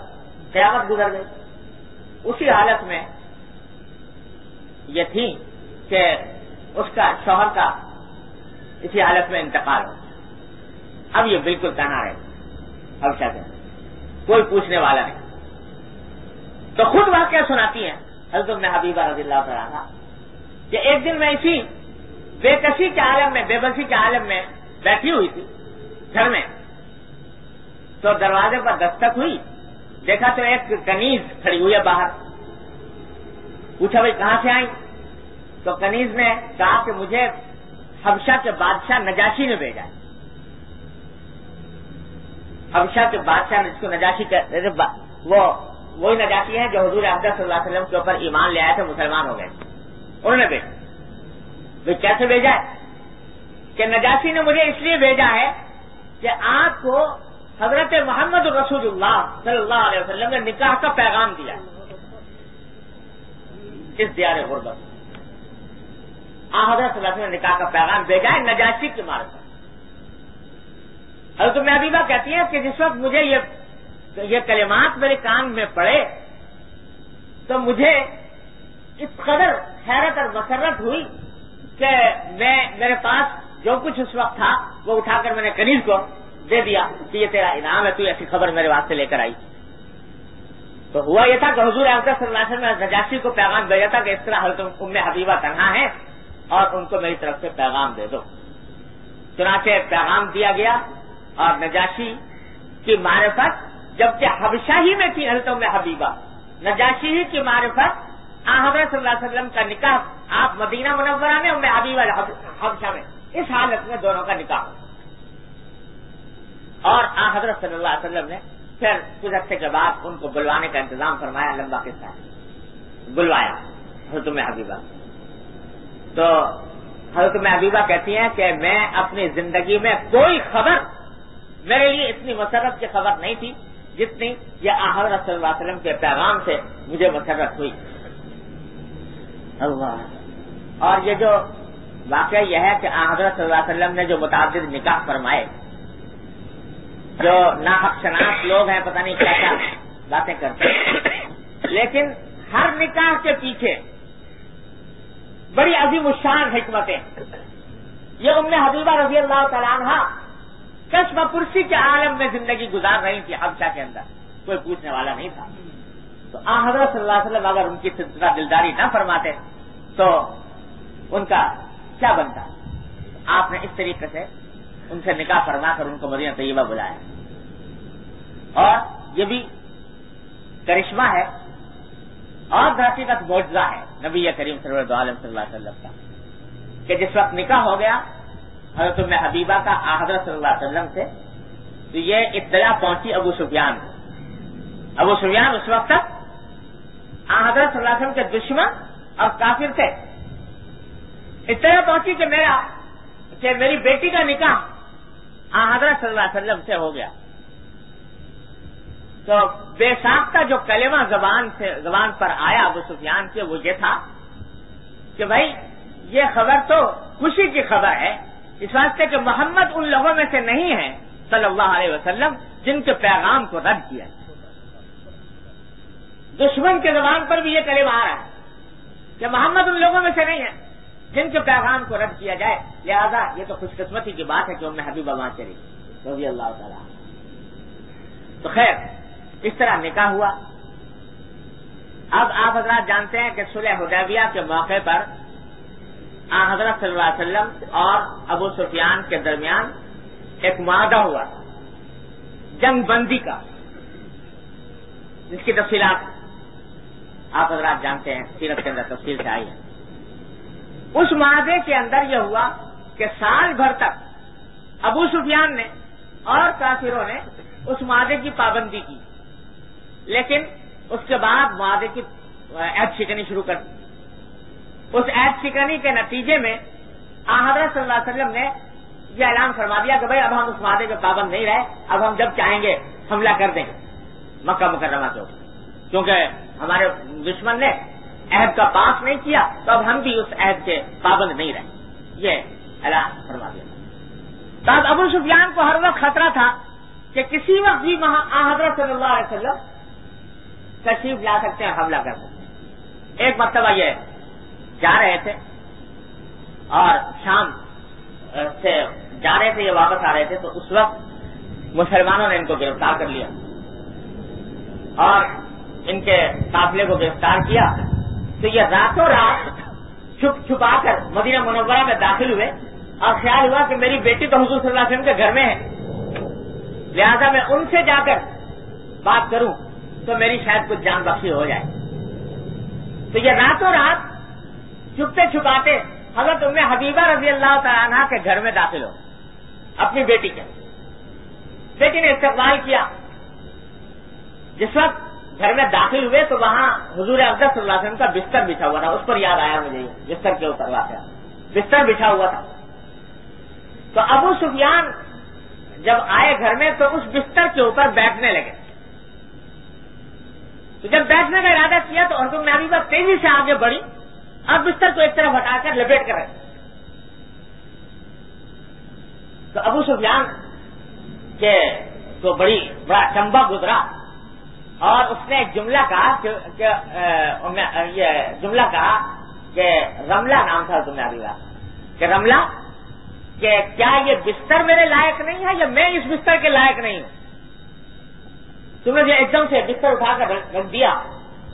قیامت گزر گئی۔ اسی حالت میں یہ تھی کہ اس کا شوہر کا اسی حالت میں انتقال ہو اب یہ بالکل تنہا ہے۔ اب کیا کوئی پوچھنے والا نہیں۔ تو خود واقعہ سناتی ہیں۔ حضرت میں حبیبہ رضی اللہ تعالیٰ کہ ایک دن میں اسی بے کسی کے عالم میں، بے بسی کے عالم میں بیٹھی ہوئی تھی، گھر میں۔ تو دروازے پر دستک ہوئی۔ دیکھا تو ایک کنیز کھڑی ہوئی ہے باہر۔ پوچھا بھائی، کہاں سے آئی؟ تو کنیز نے کہا کہ مجھے حبشہ کے بادشاہ نجاشی نے بھیجا حبشہ کے بادشاہ نے جس کو نجاشی وہ وہی نجاشی ہیں جو حضور احمد صلی اللہ علیہ وسلم کے اوپر ایمان لے آئے تھے، مسلمان ہو گئے۔ انہوں نے بھیجا۔ کیسے بھیجا؟ ہے کہ نجاشی نے مجھے اس لیے بھیجا ہے کہ آپ کو حضرت محمد رسول اللہ صلی اللہ علیہ وسلم نے نکاح کا پیغام دیا۔ اس دیار غربت۔ آ، حضرت صلی اللہ علیہ وسلم نے نکاح کا پیغام بھیجا ہے نجاشی کے مارے پر۔ حضرت میں ابیبا کہتی ہیں کہ جس وقت مجھے یہ یہ کلمات میرے کان میں پڑے تو مجھے اس قدر حیرت اور مسرت ہوئی کہ میں میرے پاس جو کچھ اس وقت تھا، وہ اٹھا کر میں نے کنیز کو دے دیا کہ یہ تیرا انعام ہے، تو ایسی خبر میرے واسطے لے کر آئی۔ تو ہوا یہ تھا کہ حضور احمد صلی اللہ علیہ وسلم نجاشی کو پیغام بھیجا تھا کہ اس طرح حضرت ام حبیبہ تنہا ہے اور ان کو میری طرف سے پیغام دے دو۔ چنانچہ پیغام دیا گیا اور نجاشی کی معرفت جبکہ حبشہ ہی میں تھی، حضرت ام حبیبہ۔ نجاشی ہی کی معرفت حضرت صلی اللہ علیہ وسلم کا نکاح آپ مدینہ منورہ میں، ام حبیبہ حبشہ میں۔ اس حالت میں دونوں کا نکاح اور آ، حضرت صلی اللہ علیہ وسلم نے پھر کچھ عرصے کے بعد ان کو بلوانے کا انتظام فرمایا، لمبا قصہ ہے۔ بلوایا حضرت میں حبیبہ۔ تو حضرت میں حبیبہ کہتی ہیں کہ میں اپنی زندگی میں کوئی خبر میرے لیے اتنی مسرت کی خبر نہیں تھی۔ جتنی یہ حضرت صلی اللہ علیہ وسلم کے پیغام سے مجھے مسرت ہوئی۔ اللہ۔ اور یہ جو واقعہ یہ ہے کہ حضرت صلی اللہ علیہ وسلم نے جو متعدد نکاح فرمائے جو ناحق شناخت لوگ ہیں پتہ نہیں کیا کیا باتیں کرتے ہیں۔ لیکن ہر نکاح کے پیچھے بڑی عظیم الشان حکمتیں۔ یہ ام حبیبہ رضی اللہ تعالیٰ عنہ کشم پرسی کے عالم میں زندگی گزار رہی تھی حبشہ کے اندر، کوئی پوچھنے والا نہیں تھا۔ تو آ حضرت صلی اللہ علیہ وسلم اگر ان کی دلداری نہ فرماتے، تو ان کا کیا بنتا؟ آپ نے اس طریقے سے ان سے نکاح فرما کر ان کو مدینہ طیبہ بلایا۔ اور یہ بھی کرشمہ ہے اور دھرتی کا معجزہ ہے نبی کریم عالم صلی اللہ علیہ وسلم کا، کہ جس وقت نکاح ہو گیا حضرت میں حبیبہ کا حضرت صلی اللہ علیہ وسلم سے، تو یہ اطلاع پہنچی ابو سفیان ابو سفیان اس وقت تک حضرت صلی اللہ علیہ وسلم کے دشمن اور کافر تھے۔ اطلاع پہنچی کہ میرا، کہ میری بیٹی کا نکاح حضرت صلی اللہ علیہ وسلم سے ہو گیا۔ تو بے ساختہ جو کلمہ زبان سے، زبان پر آیا ابو سفیان سے، وہ یہ تھا کہ بھائی، یہ خبر تو خوشی کی خبر ہے۔ اس واسطے کہ محمد ان لوگوں میں سے نہیں ہے، صلی اللہ علیہ وسلم، جن کے پیغام کو رد کیا دشمن کے زبان پر بھی یہ کلمہ آ رہا ہے کہ محمد ان لوگوں میں سے نہیں ہے، جن کے پیغام کو رد کیا جائے۔ لہذا یہ تو خوش قسمتی کی بات ہے کہ انہیں حبیب وہاں چلی رضی اللہ تعالیٰ تو خیر، اس طرح نکاح ہوا۔ اب آپ حضرات جانتے ہیں کہ سلح حدیبیہ کے موقع پر حضرت صلی اللہ علیہ وسلم اور ابو سفیان کے درمیان ایک معاہدہ ہوا تھا، جنگ بندی کا۔ جس کی تفصیلات آپ حضرات جانتے ہیں، سیرت کے اندر تفصیل سے آئی ہے اس معاہدے کے اندر یہ ہوا کہ سال بھر تک ابو سفیان نے اور کافروں نے اس معاہدے کی پابندی کی، لیکن اس کے بعد معاہدے کی ایپ شکنی شروع کر دی۔ اس ایپ شکنی کے نتیجے میں حضرت صلی اللہ علیہ وسلم نے یہ اعلان فرما دیا کہ بھائی اب ہم اس معاہدے کے پابند نہیں رہے، اب ہم جب چاہیں گے حملہ کر دیں۔ گے مکہ مکرمہ کے اوپر کیونکہ ہمارے دشمن نے عہد کا پاس نہیں کیا، تو اب ہم بھی اس عہد کے پابند نہیں رہے۔ یہ اعلان فرما دیا۔ تو ابو سفیان کو ہر وقت خطرہ تھا کہ کسی وقت بھی وہاں حضرت صلی اللہ علیہ وسلم تشریف لا سکتے ہیں حملہ کر سکتے۔ ہیں ایک مرتبہ یہ جا رہے تھے اور شام سے جا رہے تھے یہ واپس آ رہے تھے، تو اس وقت مسلمانوں نے ان کو گرفتار کر لیا اور ان کے قافلے کو گرفتار کیا۔ تو یہ راتوں رات چھپ چھپا کر مدینہ منورہ میں داخل ہوئے اور خیال ہوا کہ میری بیٹی تو حضور صلی اللہ علیہ وسلم کے گھر میں ہے۔ لہذا میں ان سے جا کر بات کروں تو میری شاید کچھ جان بخشی ہو جائے۔ تو یہ راتوں رات چھپتے چھپاتے حضرت تم حبیبہ رضی اللہ تعالیٰ کے گھر میں داخل ہو اپنی بیٹی کے بیٹی نے استقبال کیا جس وقت گھر میں داخل ہوئے تو وہاں حضور اقدس صلی اللہ علیہ وسلم کا بستر بچھا ہوا تھا اس پر یاد آیا مجھے بستر کے اوپر واقعہ بستر بچھا ہوا تھا تو ابو سفیان جب آئے گھر میں تو اس بستر کے اوپر بیٹھنے لگے تو جب بیٹھنے کا ارادہ کیا تو حضرت میں بات تیزی سے آگے بڑھی اور بستر کو ایک طرف ہٹا کر لپیٹ کر رہے تو ابو سفیان کے تو بڑی، بڑا چمبا گزرا اور اس نے ایک جملہ کہا کہ یہ جملہ کہا کہ رملہ نام تھا تمہیں ابھی بات کہ رملہ، کہ کیا یہ بستر میرے لائق نہیں ہے یا میں اس بستر کے لائق نہیں ہوں؟ تم نے ایک دم سے بستر اٹھا کر رکھ دیا،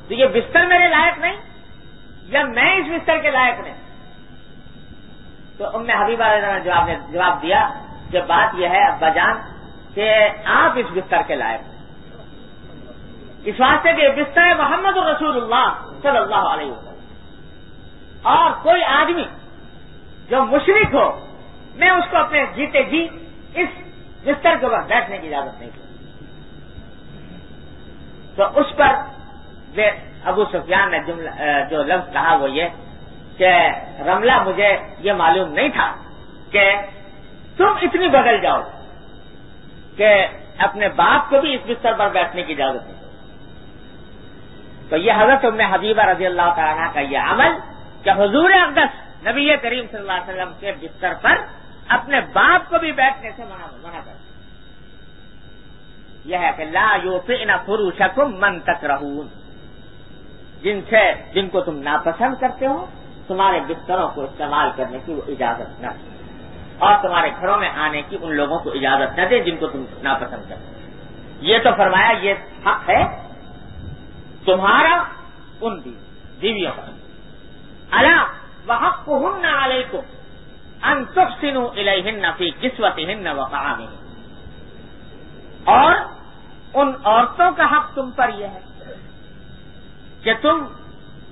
تو یہ بستر میرے لائق نہیں؟ یا میں اس بستر کے لائق نہیں؟ تو ان میں حبیبہ نے جواب دیا کہ بات یہ ہے ابا جان کہ آپ اس بستر کے لائق اس واسطے کہ بستر محمد رسول اللہ صلی اللہ علیہ وسلم۔ اور کوئی آدمی جو مشرق ہو، میں اس کو اپنے جیتے جی اس بستر کے اوپر بیٹھنے کی اجازت نہیں دوں۔ تو اس پر ابو سفیان نے جو لفظ کہا وہ یہ کہ رملہ مجھے یہ معلوم نہیں تھا کہ تم اتنی بدل جاؤ کہ اپنے باپ کو بھی اس بستر پر بیٹھنے کی اجازت نہیں تو یہ حضرت ام حبیبہ رضی اللہ تعالیٰ کا یہ عمل کہ حضور اقدس نبی کریم صلی اللہ علیہ وسلم کے بستر پر اپنے باپ کو بھی بیٹھنے سے منع منع کر یہ ہے کہ لا یو فروشکم من تک جن سے جن کو تم ناپسند کرتے ہو، تمہارے بستروں کو استعمال کرنے کی وہ اجازت نہ دے اور تمہارے گھروں میں آنے کی ان لوگوں کو اجازت نہ دے جن کو تم ناپسند کرتے ہو۔ یہ تو فرمایا، یہ حق ہے۔ تمہارا ان بیویوں کا۔ اللہ وہ حق کو ہن نہ کو انتخن الہن فی قسمت ہن وقام اور ان عورتوں کا حق تم پر یہ ہے۔ کہ تم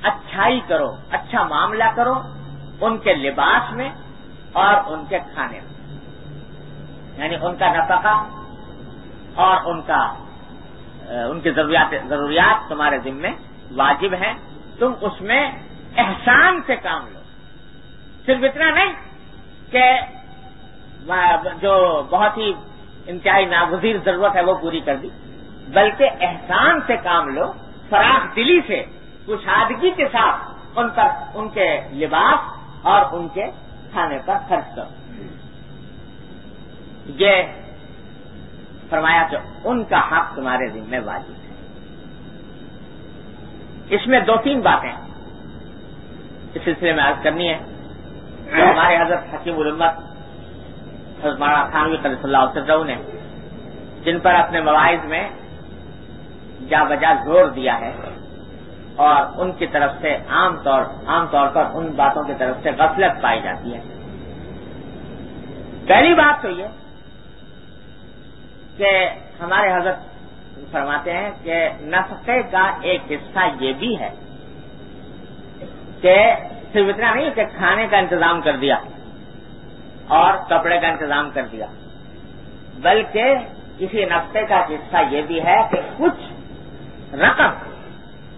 اچھائی کرو اچھا معاملہ کرو ان کے لباس میں اور ان کے کھانے میں۔ یعنی ان کا نفقہ اور ان کا ان کی ضروریات ضروریات تمہارے ذمے واجب ہیں۔ تم اس میں احسان سے کام لو۔ صرف اتنا نہیں کہ جو بہت ہی انتہائی ناگزیر ضرورت ہے وہ پوری کر دی، بلکہ احسان سے کام لو۔ فراخ دلی سے کشادگی کے ساتھ ان پر ان کے لباس اور ان کے کھانے پر خرچ کرو۔ یہ فرمایا کہ ان کا حق تمہارے ذمہ واجب ہے۔ اس میں دو تین باتیں اس سلسلے میں عرض کرنی ہے ہمارے حضرت حکیم علمت حضرت خانوی صلی اللہ وسلم نے جن پر اپنے مواعظ میں جا بجا زور دیا ہے اور ان کی طرف سے عام طور عام طور پر ان باتوں کی طرف سے غفلت پائی جاتی ہے۔ پہلی بات تو یہ کہ ہمارے حضرت فرماتے ہیں کہ نفقے کا ایک حصہ یہ بھی ہے کہ صرف اتنا نہیں کہ کھانے کا انتظام کر دیا اور کپڑے کا انتظام کر دیا، بلکہ کسی نفقے کا حصہ یہ بھی ہے کہ کچھ رقم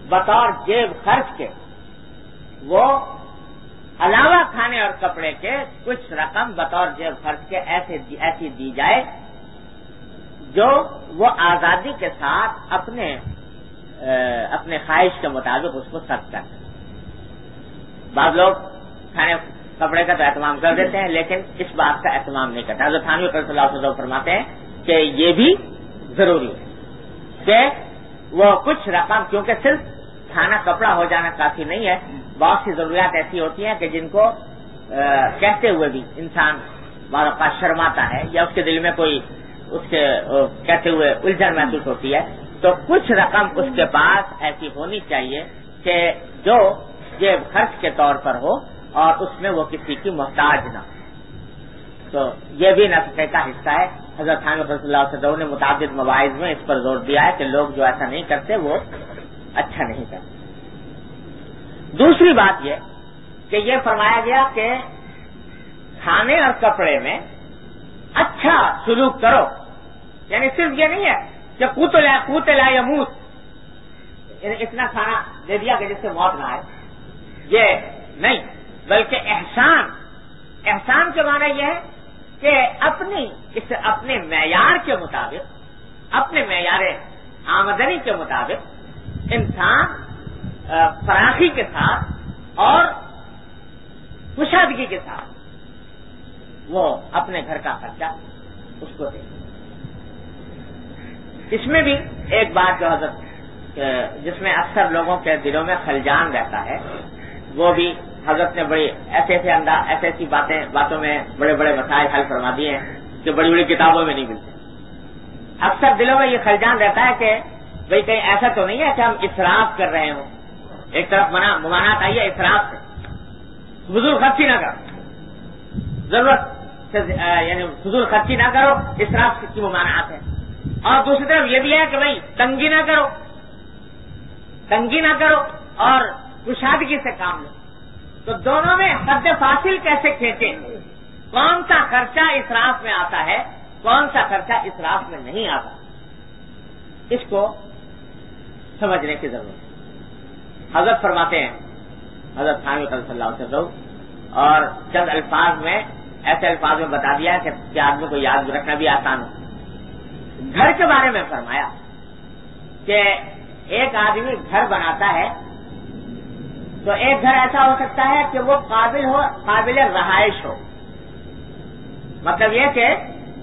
بطور جیب خرچ کے، وہ علاوہ کھانے اور کپڑے کے کچھ رقم بطور جیب خرچ کے ایسے ایسی دی جائے جو وہ آزادی کے ساتھ اپنے اپنے خواہش کے مطابق اس کو سخت کر بعض لوگ کھانے، کپڑے کا تو اہتمام کر دیتے ہیں، لیکن اس بات کا اہتمام نہیں کرتا حضرت تھانوی صلی اللہ علیہ وسلم فرماتے ہیں کہ یہ بھی ضروری ہے کہ وہ کچھ رقم کیونکہ صرف کھانا کپڑا ہو جانا کافی نہیں ہے، بہت سی ضروریات ایسی ہوتی ہیں کہ جن کو کہتے ہوئے بھی انسان بعض اوقات شرماتا ہے یا اس کے دل میں کوئی اس کے کہتے ہوئے الجھن محسوس ہوتی ہے۔ تو کچھ رقم اس کے پاس ایسی ہونی چاہیے کہ جو جیب خرچ کے طور پر ہو اور اس میں وہ کسی کی محتاج نہ ہو۔ تو یہ بھی نفقے کا حصہ ہے۔ حضرت خان رضی اللہ وسلم نے متعدد مواعظ میں اس پر زور دیا ہے کہ لوگ جو ایسا نہیں کرتے وہ اچھا نہیں کرتے۔ دوسری بات یہ کہ یہ فرمایا گیا کہ کھانے اور کپڑے میں اچھا سلوک کرو۔ یعنی صرف یہ نہیں ہے کہ کوت لا کوت لا یا موت یعنی اتنا کھانا دے دیا کہ جس سے موت نہ آئے۔ یہ نہیں، بلکہ احسان۔ احسان کے معنی یہ ہے کہ اپنی اس اپنے معیار کے مطابق، اپنے معیار آمدنی کے مطابق انسان فراخی کے ساتھ اور کشادگی کے ساتھ وہ اپنے گھر کا خرچہ اس کو دے اس میں بھی ایک بات جو حضرت جس میں اکثر لوگوں کے دلوں میں خلجان رہتا ہے، وہ بھی حضرت نے بڑی ایسے ایسے انداز ایسی ایسی باتیں باتوں میں بڑے بڑے مسائل حل فرما دیے ہیں جو بڑی بڑی کتابوں میں نہیں ملتے۔ اکثر دلوں میں یہ خلجان رہتا ہے کہ بھئی کہیں ایسا تو نہیں ہے کہ ہم اصراف کر رہے ہوں۔ ایک طرف منا ممانات آئی ہے اصراف سے۔ بزرگ خرچی نہ کرو۔ ضرورت سے یعنی فضول خرچی نہ کرو، اصراف کی ممانعات ہے۔ اور دوسری طرف یہ بھی ہے کہ بھائی تنگی نہ کرو۔ تنگی نہ کرو اور کشادگی سے کام لو۔ تو دونوں میں حد فاصل کیسے کھینچے؟ کون سا خرچہ اسراف میں آتا ہے؟ کون سا خرچہ اسراف میں نہیں آتا؟ اس کو سمجھنے کی ضرورت ہے۔ حضرت فرماتے ہیں، حضرت خان صلی اللہ علیہ وسلم، اور چند الفاظ میں ایسے الفاظ میں بتا دیا کہ آدمی کو یاد رکھنا بھی آسان ہو گھر کے بارے میں فرمایا کہ ایک آدمی گھر بناتا ہے تو ایک گھر ایسا ہو سکتا ہے کہ وہ قابل ہو، قابل رہائش ہو۔ مطلب یہ کہ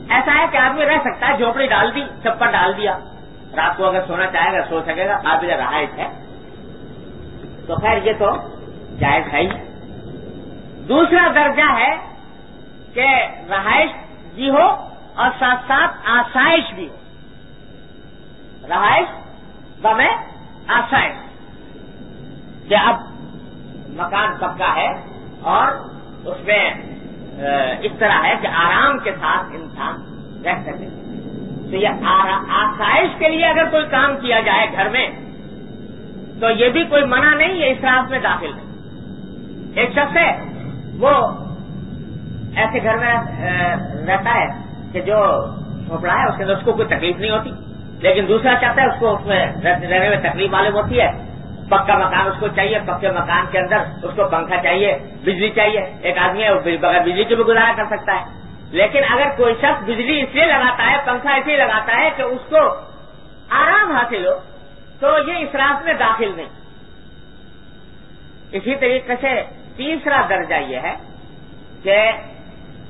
ایسا ہے کہ آدمی رہ سکتا ہے جھوپڑی ڈال دی چپر ڈال دیا۔ رات کو اگر سونا چاہے گا، سو سکے گا، قابل رہائش ہے۔ تو خیر، یہ تو جائز ہے ہی۔ دوسرا درجہ ہے کہ رہائش بھی ہو اور ساتھ ساتھ آسائش بھی ہو۔ رہائش بمے آسائش۔ کہ اب مکان پکا ہے اور اس میں اس طرح ہے کہ آرام کے ساتھ انسان رہ سکے۔ تو یہ آسائش کے لیے اگر کوئی کام کیا جائے گھر میں، تو یہ بھی کوئی منع نہیں یہ اسراف میں داخل ہے۔ ایک شخص ہے، وہ ایسے گھر میں رہتا ہے کہ جو جھوپڑا ہے، اس کے اندر اس کو کوئی تکلیف نہیں ہوتی۔ لیکن دوسرا چاہتا ہے، اس کو اس میں رہنے میں تکلیف معلوم ہوتی ہے۔ پکا مکان اس کو چاہیے، پکے مکان کے اندر اس کو پنکھا چاہیے، بجلی چاہیے۔ ایک آدمی ہے بغیر بجلی کے بھی گزارا کر سکتا ہے۔ لیکن اگر کوئی شخص بجلی اس لیے لگاتا ہے، پنکھا اس لیے لگاتا ہے کہ اس کو آرام حاصل ہو، تو یہ اسراف میں داخل نہیں۔ اسی طریقے سے تیسرا درجہ یہ ہے کہ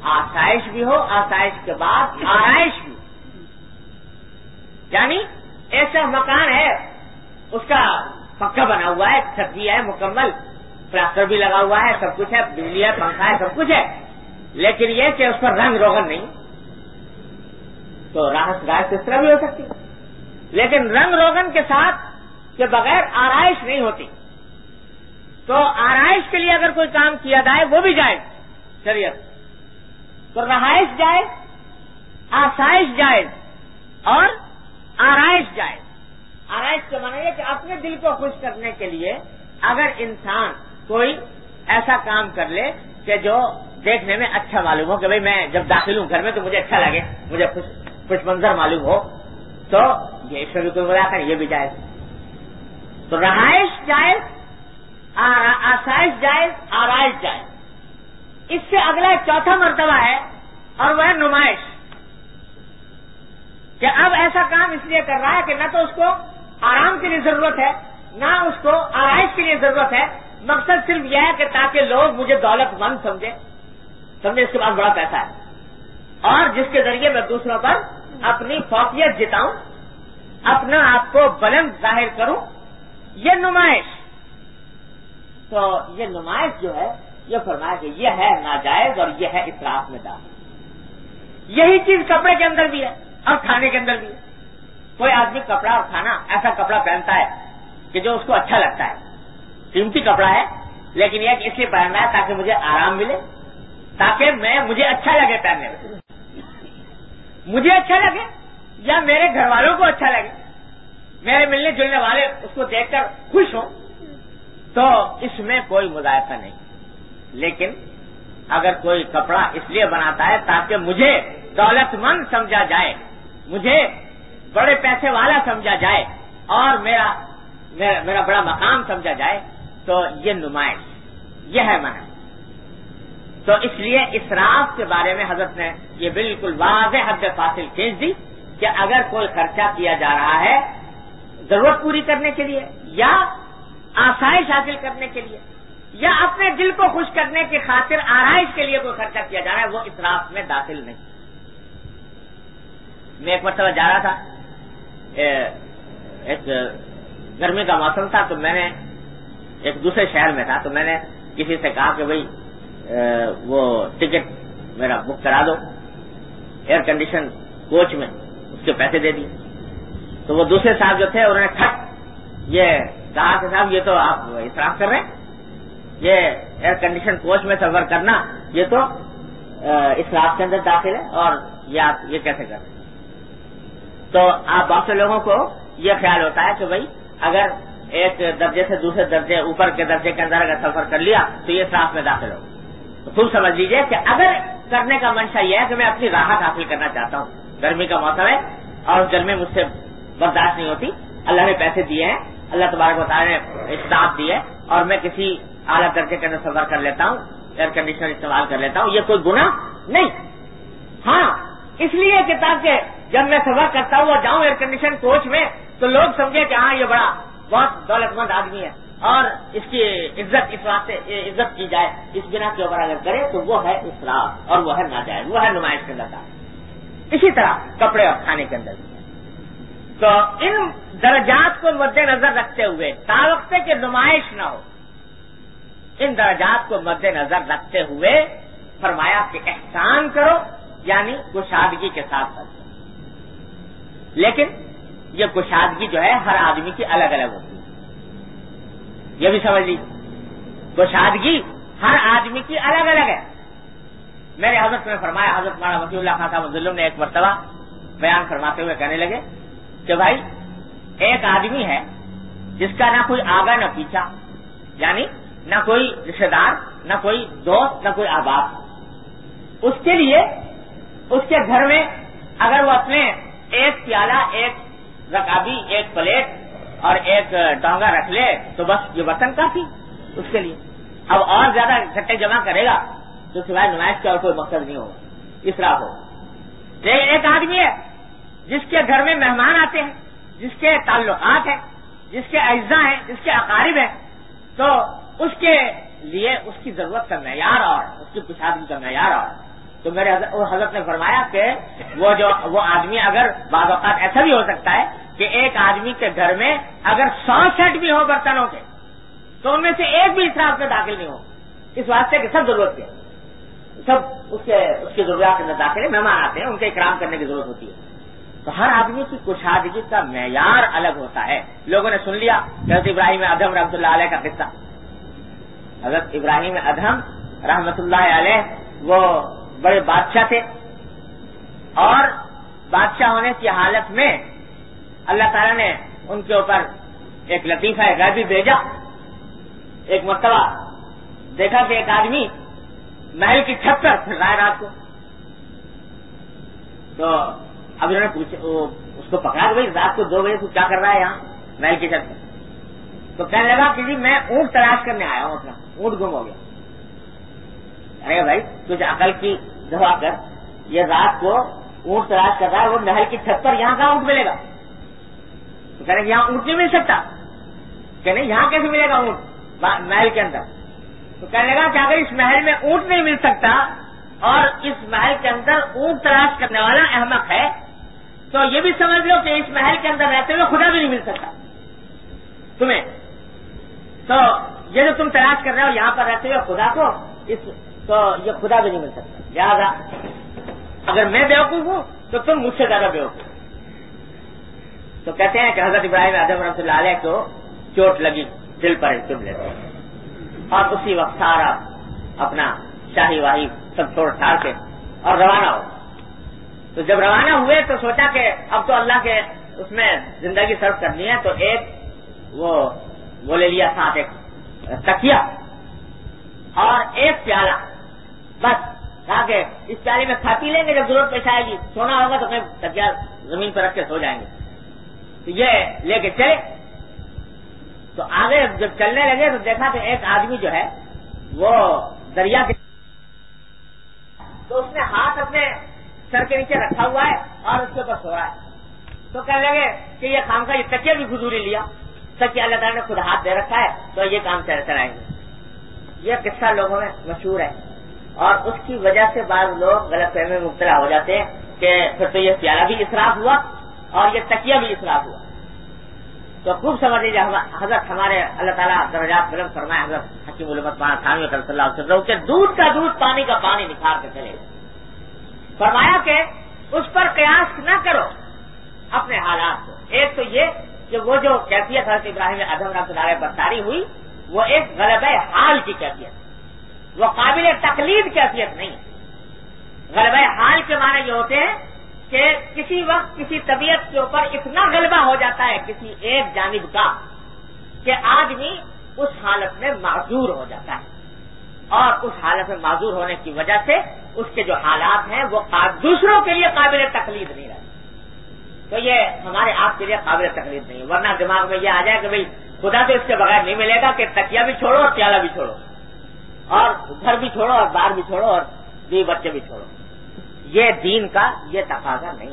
آسائش بھی ہو، آسائش کے بعد آرائش بھی۔ یعنی ایسا مکان ہے، اس کا پکا بنا ہوا ہے چھتی ہے، مکمل۔ پلاسٹر بھی لگا ہوا ہے، سب کچھ ہے، بجلی ہے، پنکھا ہے، سب کچھ ہے۔ لیکن یہ کہ اس پر رنگ روغن نہیں۔ تو راحت راحت اس طرح بھی ہو سکتی۔ لیکن رنگ روغن کے ساتھ کے بغیر آرائش نہیں ہوتی۔ تو آرائش کے لیے اگر کوئی کام کیا جائے، وہ بھی جائے شریعت۔ تو رہائش جائز، آسائش جائز اور آرائش جائز۔ آرائش کے مانا یہ کہ اپنے دل کو خوش کرنے کے لیے اگر انسان کوئی ایسا کام کر لے کہ جو دیکھنے میں اچھا معلوم ہو کہ بھائی میں جب داخل ہوں گھر میں تو مجھے اچھا لگے، مجھے خوش منظر معلوم ہو، تو یہ اس میں بھی کوئی کر یہ بھی جائز۔ تو رہائش جائز آسائش جائز، آرائش جائز۔ اس سے اگلا چوتھا مرتبہ ہے اور وہ ہے نمائش۔ کہ اب ایسا کام اس لیے کر رہا ہے کہ نہ تو اس کو آرام کے لیے ضرورت ہے، نہ اس کو آرائش کے لیے ضرورت ہے۔ مقصد صرف یہ ہے کہ تاکہ لوگ مجھے دولت مند سمجھے سمجھے اس کے بعد بڑا پیسہ ہے۔ اور جس کے ذریعے میں دوسروں پر اپنی فوقیت جتاؤں، اپنا آپ کو بلند ظاہر کروں، یہ نمائش۔ تو یہ نمائش جو ہے، یہ فرمایا کہ یہ ہے ناجائز اور یہ ہے اطراف میں داخل۔ یہی چیز کپڑے کے اندر بھی ہے اور کھانے کے اندر بھی ہے۔ کوئی آدمی کپڑا اور کھانا ایسا کپڑا پہنتا ہے کہ جو اس کو اچھا لگتا ہے۔ قیمتی کپڑا ہے، لیکن یہ اس لیے پہننا ہے تاکہ مجھے آرام ملے، تاکہ میں مجھے اچھا لگے پہننے میں۔ مجھے اچھا لگے یا میرے گھر والوں کو اچھا لگے۔ میرے ملنے جلنے والے اس کو دیکھ کر خوش ہوں، تو اس میں کوئی مذائقہ نہیں۔ لیکن اگر کوئی کپڑا اس لیے بناتا ہے تاکہ مجھے دولت مند سمجھا جائے، مجھے بڑے پیسے والا سمجھا جائے اور میرا میرا بڑا مقام سمجھا جائے تو یہ نمائش، یہ ہے من تو اس لیے اسراف کے بارے میں حضرت نے یہ بالکل واضح حد فاصل کھینچ دی کہ اگر کوئی خرچہ کیا جا رہا ہے ضرورت پوری کرنے کے لیے یا آسائش حاصل کرنے کے لیے یا اپنے دل کو خوش کرنے کی خاطر آرائش کے لیے کوئی خرچہ کیا جا رہا ہے، وہ اسراف میں داخل نہیں۔ میں ایک مرتبہ جا رہا تھا ایک گرمی کا موسم تھا تو میں نے ایک دوسرے شہر میں تھا تو میں نے کسی سے کہا کہ بھائی وہ ٹکٹ میرا بک کرا دو۔ ایئر کنڈیشن کوچ میں اس کے پیسے دے دیے تو وہ دوسرے صاحب جو تھے، انہوں نے کھٹ یہ کہا کہ صاحب، یہ تو آپ اصراف کر رہے ہیں۔ یہ ایئر کنڈیشن کوچ میں سفر کرنا، یہ تو اصراف کے اندر داخل ہے اور یہ آپ یہ کیسے کر رہے ہیں؟ تو آپ بہت سے لوگوں کو یہ خیال ہوتا ہے کہ بھائی، اگر ایک درجے سے دوسرے درجے اوپر کے درجے کے اندر اگر سفر کر لیا تو یہ صاف میں داخل ہو تو خوب سمجھ لیجیے کہ اگر کرنے کا منشا یہ ہے کہ میں اپنی راحت حاصل کرنا چاہتا ہوں۔ گرمی کا موسم ہے اور گرمی مجھ سے برداشت نہیں ہوتی۔ اللہ نے پیسے دیے ہیں، اللہ تبارک بتا نے اقدام دی ہے اور میں کسی اعلیٰ درجے کے اندر سفر کر لیتا ہوں ایئر کنڈیشنر استعمال کر لیتا ہوں، یہ کوئی گنا نہیں۔ ہاں اس لیے کہ تاکہ جب میں سفر کرتا ہوں اور جاؤں ایئر کنڈیشن کوچ میں، تو لوگ سمجھے کہ ہاں یہ بڑا بہت دولت مند آدمی ہے اور اس کی عزت، اس واسطے عزت کی جائے، اس بنا کے اوپر اگر کرے تو وہ ہے اسراف اور وہ ہے ناجائز، وہ ہے نمائش کے اندر۔ اسی طرح کپڑے اور کھانے کے اندر۔ تو ان درجات کو مد نظر رکھتے ہوئے تا کی نمائش نہ ہو، ان درجات کو مد نظر رکھتے ہوئے فرمایا کہ احسان کرو یعنی کشادگی کے ساتھ ساتھ لیکن یہ کشادگی جو ہے ہر آدمی کی الگ الگ ہوتی ہے۔ یہ بھی سمجھ لیجیے کشادگی ہر آدمی کی الگ الگ ہے۔ میرے حضرت نے فرمایا، حضرت مانا وسیع اللہ خان صاحب ظلم نے ایک مرتبہ بیان فرماتے ہوئے کہنے لگے کہ بھائی، ایک آدمی ہے جس کا نہ کوئی آگا نہ پیچھا یعنی نہ کوئی رشتے دار، نہ کوئی دوست، نہ کوئی آباد۔ اس کے لیے، اس کے گھر میں اگر وہ اپنے ایک پیالہ، ایک رکابی، ایک پلیٹ اور ایک ڈونگا رکھ لے تو بس یہ برتن کافی اس کے لیے۔ اب اور زیادہ گھٹے جمع کرے گا تو سوائے نمائش کا اور کوئی مقصد نہیں ہوگا۔ اس طرح ہو۔ ایک آدمی ہے جس کے گھر میں مہمان آتے ہیں، جس کے تعلقات ہیں، جس کے اجزاء ہیں، جس کے اقارب ہیں، تو اس کے لیے اس کی ضرورت کا معیار اور اس کی کشادگی کا معیار اور۔ تو میرے حضرت نے فرمایا کہ وہ جو وہ آدمی اگر بعض اوقات ایسا بھی ہو سکتا ہے کہ ایک آدمی کے گھر میں اگر سو سیٹ بھی ہو برتنوں کے تو ان میں سے ایک بھی اصراف میں داخل نہیں ہو۔ اس واسطے کہ سب ضرورت کے سب اس کے اس کی ضروریات کے اندر داخل مہمان آتے ہیں، ان کے اکرام کرنے کی ضرورت ہوتی ہے۔ تو ہر آدمی کی کشادگی کا معیار الگ ہوتا ہے۔ لوگوں نے سن لیا، حضرت ابراہیم ادم رحمۃ اللہ علیہ کا قصہ۔ حضرت ابراہیم ادم رحمۃ اللہ علیہ، وہ بڑے بادشاہ تھے۔ اور بادشاہ ہونے کی حالت میں اللہ تعالیٰ نے ان کے اوپر ایک لطیفہ غیبی بھیجا۔ ایک مرتبہ دیکھا کہ ایک آدمی محل کی چھت پر پھر رہا ہے رات کو۔ تو اب انہوں نے پوچھا اس کو پکڑا کہ بھائی رات کو دو بجے تو کیا کر رہا ہے یہاں محل کی چھت پر؟ تو کہنے لگا کہ جی میں اونٹ تلاش کرنے آیا ہوں اپنا، اونٹ گم ہو گیا۔ ارے بھائی کچھ عقل کی دعا کر، یہ رات کو اونٹ تلاش کر رہا ہے، وہ محل کی چھت پر یہاں کہاں اونٹ ملے گا؟ تو کہہ رہے یہاں اونٹ نہیں مل سکتا۔ کہ نہیں یہاں کیسے ملے گا اونٹ؟ محل کے اندر۔ تو کہنے لگا کہ اگر اس محل میں اونٹ نہیں مل سکتا اور اس محل کے اندر اونٹ تلاش کرنے والا احمد ہے، تو یہ بھی سمجھ لو کہ اس محل کے اندر رہتے ہوئے خدا بھی نہیں مل سکتا۔ تمہیں؟ تو یہ جو تم تلاش کر رہے ہو، یہاں پر رہتے ہوئے خدا کو اس تو یہ خدا بھی نہیں مل سکتا۔ لہٰذا اگر میں بیوقوف ہوں، تو تم مجھ سے زیادہ بیوقوف۔ تو کہتے ہیں کہ حضرت ابراہیم اعظم رحمۃ اللہ علیہ کو چوٹ لگی، دل پر تم لیتے اور اسی وقت سارا اپنا شاہی واہی سب چھوڑ چھاڑ کے اور روانہ ہو۔ تو جب روانہ ہوئے تو سوچا کہ اب تو اللہ کے اس میں زندگی سرو کرنی ہے، تو ایک وہ وہ لے لیا، ساتھ ایک تکیا اور ایک پیالہ۔ بس، کہا کہ اس پیالے میں کھا پی لیں گے، جب ضرورت پیش آئے گی، سونا ہوگا تو پھر تکیا زمین پر رکھ کے سو جائیں گے۔ تو یہ لے کے چلے۔ تو آگے جب چلنے لگے تو دیکھا کہ ایک آدمی جو ہے، وہ دریا کے تو اس نے ہاتھ اپنے سر کے نیچے رکھا ہوا ہے اور اس کے اوپر سو رہا ہے۔ تو کہنے لگے کہ یہ کام کا یہ تکیا بھی گزوری لیا۔ تکیا اللہ تعالیٰ نے خود ہاتھ دے رکھا ہے، تو یہ کام چلائیں گے۔ یہ قصہ لوگوں میں مشہور ہے۔ اور اس کی وجہ سے بعض لوگ غلط فہمی میں مبتلا ہو جاتے ہیں کہ پھر تو یہ پیالہ بھی اصراف ہوا اور یہ تکیا بھی اصراف ہوا۔ تو خوب سمجھ لیجیے حضرت ہمارے اللہ تعالیٰ درجات بلند فرمائے، حضرت حکیم علمت خان صلی اللہ علیہ وسلم کے دودھ کا دودھ پانی کا پانی نکھار کے چلے۔ فرمایا کہ اس پر قیاس نہ کرو اپنے حالات کو۔ ایک تو یہ کہ وہ جو کیفیت حضرت ابراہیم اعظم رحمۃ اللہ برطاری ہوئی، وہ ایک غلط حال کی کیفیت۔ وہ قابل تقلید کیفیت نہیں. غلب حال کے معنی یہ ہوتے ہیں کہ کسی وقت کسی طبیعت کے اوپر اتنا غلبہ ہو جاتا ہے کسی ایک جانب کا کہ آدمی اس حالت میں معذور ہو جاتا ہے. اور اس حالت میں معذور ہونے کی وجہ سے اس کے جو حالات ہیں وہ دوسروں کے لیے قابل تقلید نہیں رہتے. تو یہ ہمارے آپ کے لیے قابل تقلید نہیں ورنہ دماغ میں یہ آ جائے کہ بھائی خدا تو اس کے بغیر نہیں ملے گا کہ تکیا بھی چھوڑو اور پیالہ بھی چھوڑو. اور گھر بھی چھوڑو اور بار بھی چھوڑو اور بیوی بچے بھی چھوڑو۔ یہ دین کا یہ تقاضا نہیں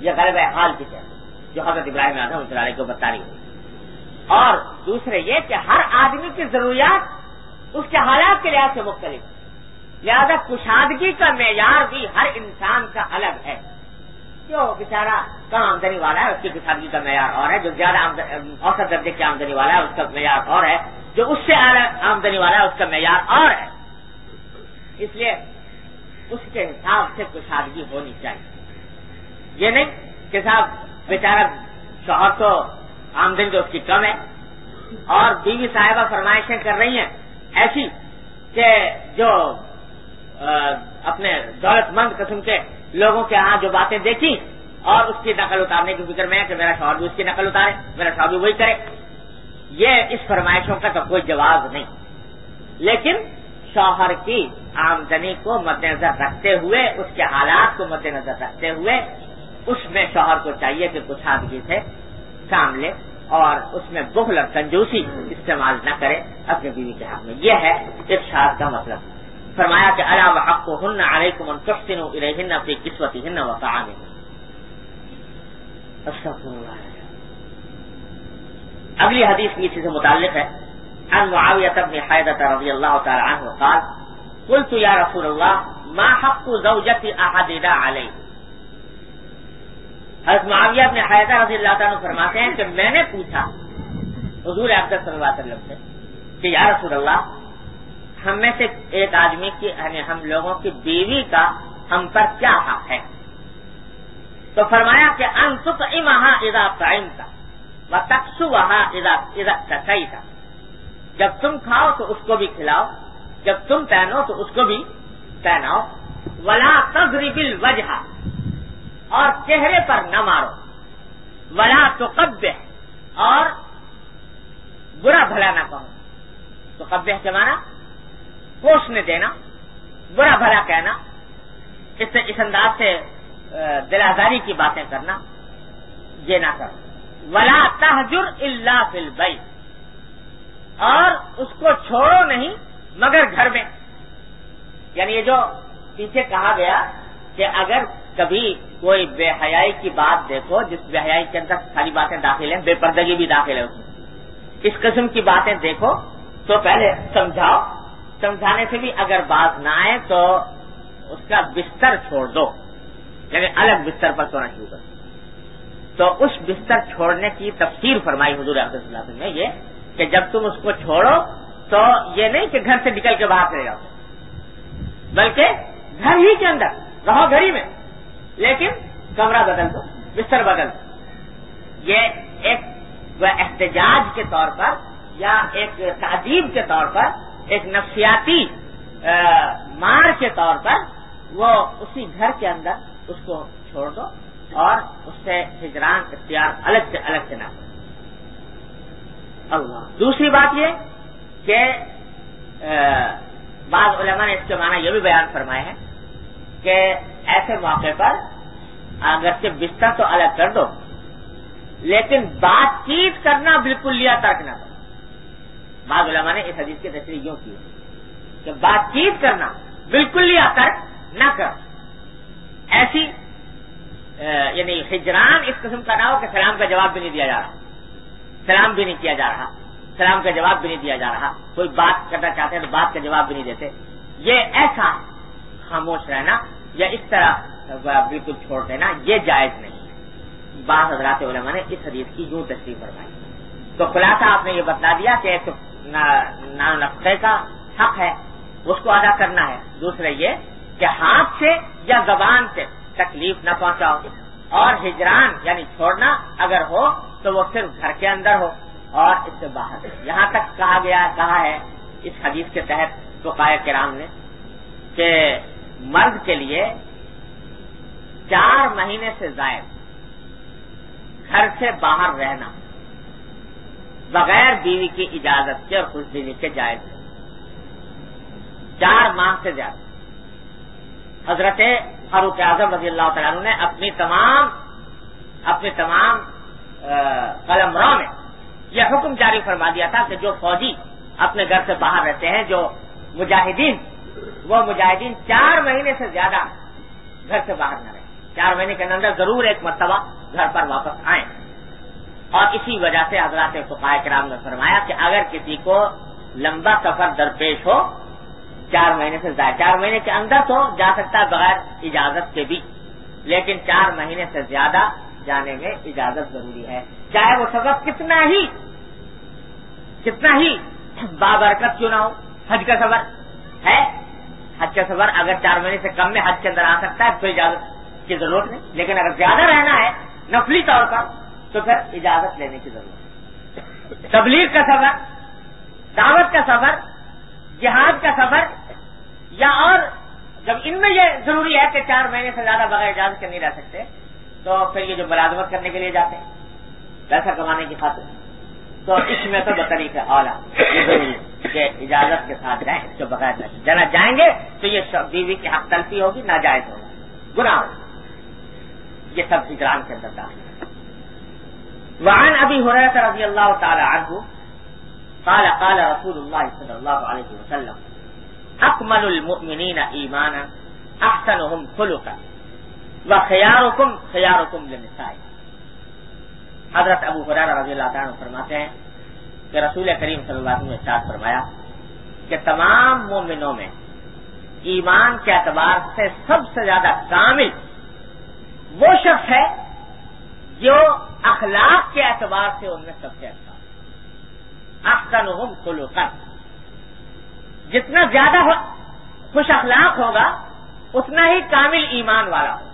یہ غلب حال کی چیز جو حضرت ابراہیم اعظم اسرائیل کو بتا رہی ہوئی اور دوسرے یہ کہ ہر آدمی کی ضروریات اس کے حالات کے لحاظ سے مختلف لہذا کشادگی کا معیار بھی ہر انسان کا الگ ہے۔ جو بیچارہ کم آمدنی والا ہے، اس کی کشادگی کا معیار اور ہے۔ جو زیادہ اوسط درجے کی آمدنی والا ہے، اس کا معیار اور ہے۔ جو اس سے آمدنی والا ہے، اس کا معیار اور ہے۔ اس لیے اس کے حساب سے کشادگی ہونی چاہیے۔ یہ نہیں کہ صاحب بیچارہ شوہر تو آمدنی تو اس کی کم ہے اور بیوی صاحبہ فرمائشیں کر رہی ہیں، ایسی کہ جو اپنے دولت مند قسم کے لوگوں کے ہاں جو باتیں دیکھی اور اس کی نقل اتارنے کی فکر میں ہے کہ میرا شوہر بھی اس کی نقل اتارے، میرا شوہر بھی وہی کرے۔ یہ اس فرمائشوں کا تو کوئی جواب نہیں۔ لیکن شوہر کی آمدنی کو مد نظر رکھتے ہوئے، اس کے حالات کو مد نظر رکھتے ہوئے، اس میں شوہر کو چاہیے کہ کچھ آدمی سے کام لے اور اس میں بخل اور کنجوسی استعمال نہ کرے۔ اپنی بیوی کے حق میں۔ یہ ہے ارشاد کا مطلب۔ فرمایا کہ اللہ حق کو ہن علیہ کو منتخن ہن اپنی قسمتی ہن و اگلی حدیث بھی اسی سے متعلق ہے عن معاوية بن حيدة رضي الله تعالى عنه قال، قلت يا رسول الله ما حق زوجة أحدنا عليه حضرت معاویہ اپنے حیدہ رضی اللہ تعالیٰ فرماتے ہیں کہ میں نے پوچھا، حضور صلی اللہ علیہ وسلم سے کہ یا رسول اللہ، ہم میں سے ایک آدمی کی یعنی ہم لوگوں کی بیوی کا ہم پر کیا حق ہے؟ تو فرمایا کہ انسک امہا ادا قائم تھا وہ تقسو وہاں تھا جب تم کھاؤ تو اس کو بھی کھلاؤ۔ جب تم پہنو تو اس کو بھی پہناؤ۔ ولا تغریبل وجہ اور چہرے پر نہ مارو۔ ولا تو اور برا بھلا نہ کہو۔ تو قبے کے مانا پوچھنے دینا۔ برا بھلا کہنا۔ اس سے اس انداز سے دلازاری کی باتیں کرنا۔ یہ نہ کرو۔ ولا تحجر اللہ فل اور اس کو چھوڑو نہیں مگر گھر میں۔ یعنی یہ جو پیچھے کہا گیا کہ اگر کبھی کوئی بے حیائی کی بات دیکھو، جس بے حیائی کے اندر ساری باتیں داخل ہیں، بے پردگی بھی داخل ہے اس میں۔ اس قسم کی باتیں دیکھو تو پہلے سمجھاؤ۔ سمجھانے سے بھی اگر بات نہ آئے تو اس کا بستر چھوڑ دو۔ یعنی الگ بستر پر سونا شروع کر تو اس بستر چھوڑنے کی تفسیر فرمائی حضور اللہ نے یہ کہ جب تم اس کو چھوڑو تو یہ نہیں کہ گھر سے نکل کے باہر چلے جاؤ، بلکہ گھر ہی کے اندر، رہو گھر ہی میں، لیکن کمرہ بدل دو، بستر بدل دو۔ یہ ایک احتجاج کے طور پر یا ایک تعجیب کے طور پر، ایک نفسیاتی مار کے طور پر وہ اسی گھر کے اندر اس کو چھوڑ دو۔ اور اس سے ہجران اختیار الگ سے الگ سے نہ اللہ۔ دوسری بات یہ کہ بعض علماء نے اس کے معنی یہ بھی بیان فرمائے ہیں کہ ایسے موقع پر اگر سے بستر تو الگ کر دو لیکن بات چیت کرنا بالکل لیا ترک نہ کرو۔ بعض علماء نے اس حدیث کی تصریح یوں کی کہ بات چیت کرنا بالکل لیا ترک نہ کرو۔ ایسی یعنی ہجران اس قسم کا نہ ہو کہ سلام کا جواب بھی نہیں دیا جا رہا۔ سلام بھی نہیں کیا جا رہا۔ سلام کا جواب بھی نہیں دیا جا رہا۔ کوئی بات کرنا چاہتے ہیں تو بات کا جواب بھی نہیں دیتے۔ یہ ایسا خاموش رہنا یا اس طرح بالکل چھوڑ دینا، یہ جائز نہیں۔ ہے بعض حضرات علماء نے اس حدیث کی یوں تشریف فرمائی۔ تو خلاصہ آپ نے یہ بتلا دیا کہ ایک نقطے کا حق ہے، اس کو ادا کرنا ہے۔ دوسرے یہ کہ ہاتھ سے یا زبان سے تکلیف نہ پہنچاؤ اور ہجران یعنی چھوڑنا اگر ہو تو وہ صرف گھر کے اندر ہو اور اس سے باہر یہاں تک کہا گیا کہا ہے اس حدیث کے تحت تو قائد کرام نے کہ مرد کے لیے چار مہینے سے زائد گھر سے باہر رہنا بغیر بیوی کی اجازت کے اور خوش بیوی کے جائز چار ماہ سے زیادہ۔ حضرت فاروق اعظم رضی اللہ تعالیٰ نے اپنی تمام اپنے تمام قلم میں یہ حکم جاری فرما دیا تھا کہ جو فوجی اپنے گھر سے باہر رہتے ہیں، جو مجاہدین، وہ مجاہدین چار مہینے سے زیادہ گھر سے باہر نہ رہے چار مہینے کے اندر ضرور ایک مرتبہ گھر پر واپس آئیں۔ اور اسی وجہ سے حضرات فقائے کرام نے فرمایا کہ اگر کسی کو لمبا سفر درپیش ہو چار مہینے سے زیادہ چار مہینے کے اندر تو جا سکتا ہے بغیر اجازت کے بھی، لیکن چار مہینے سے زیادہ جانے میں اجازت ضروری ہے۔ چاہے وہ سفر کتنا ہی کتنا ہی بابرکت کیوں نہ ہو، حج کا سفر ہے۔ حج کا سفر اگر چار مہینے سے کم میں حج کے اندر آ سکتا ہے تو اجازت کی ضرورت نہیں۔ لیکن اگر زیادہ رہنا ہے نفلی طور پر، تو پھر اجازت لینے کی ضرورت ہے۔ تبلیغ کا سفر، دعوت کا سفر جہاد کا سفر یا اور جب ان میں یہ ضروری ہے کہ چار مہینے سے زیادہ بغیر اجازت کے نہیں رہ سکتے، تو پھر یہ جو ملازمت کرنے کے لیے جاتے ہیں، پیسہ کمانے کی خاطر۔ تو اس میں تو بطریق اولا یہ ضروری کہ اجازت کے ساتھ جائیں، اس کے بغیر جنا جائیں۔ گے تو یہ بیوی کی حق تلفی ہوگی، ناجائز ہوگا گناہ ہوگا یہ سب ہجران کے اندر داخل وعن ابي هريره رضي الله تعالى عنه قال قال رسول الله صلى الله عليه وسلم اكمل المؤمنين ايمانا احسنهم خلقا، وخياركم، خياركم للنساء. حضرت ابو حرار رضی اللہ تعالیٰ فرماتے ہیں کہ رسول کریم صلی اللہ علیہ وسلم نے فرمایا کہ تمام مومنوں میں ایمان کے اعتبار سے سب سے زیادہ کامل وہ شخص ہے جو اخلاق کے اعتبار سے ان میں سب سے اچھا احسن ہم جتنا زیادہ خوش اخلاق ہوگا، اتنا ہی کامل ایمان والا ہوگا۔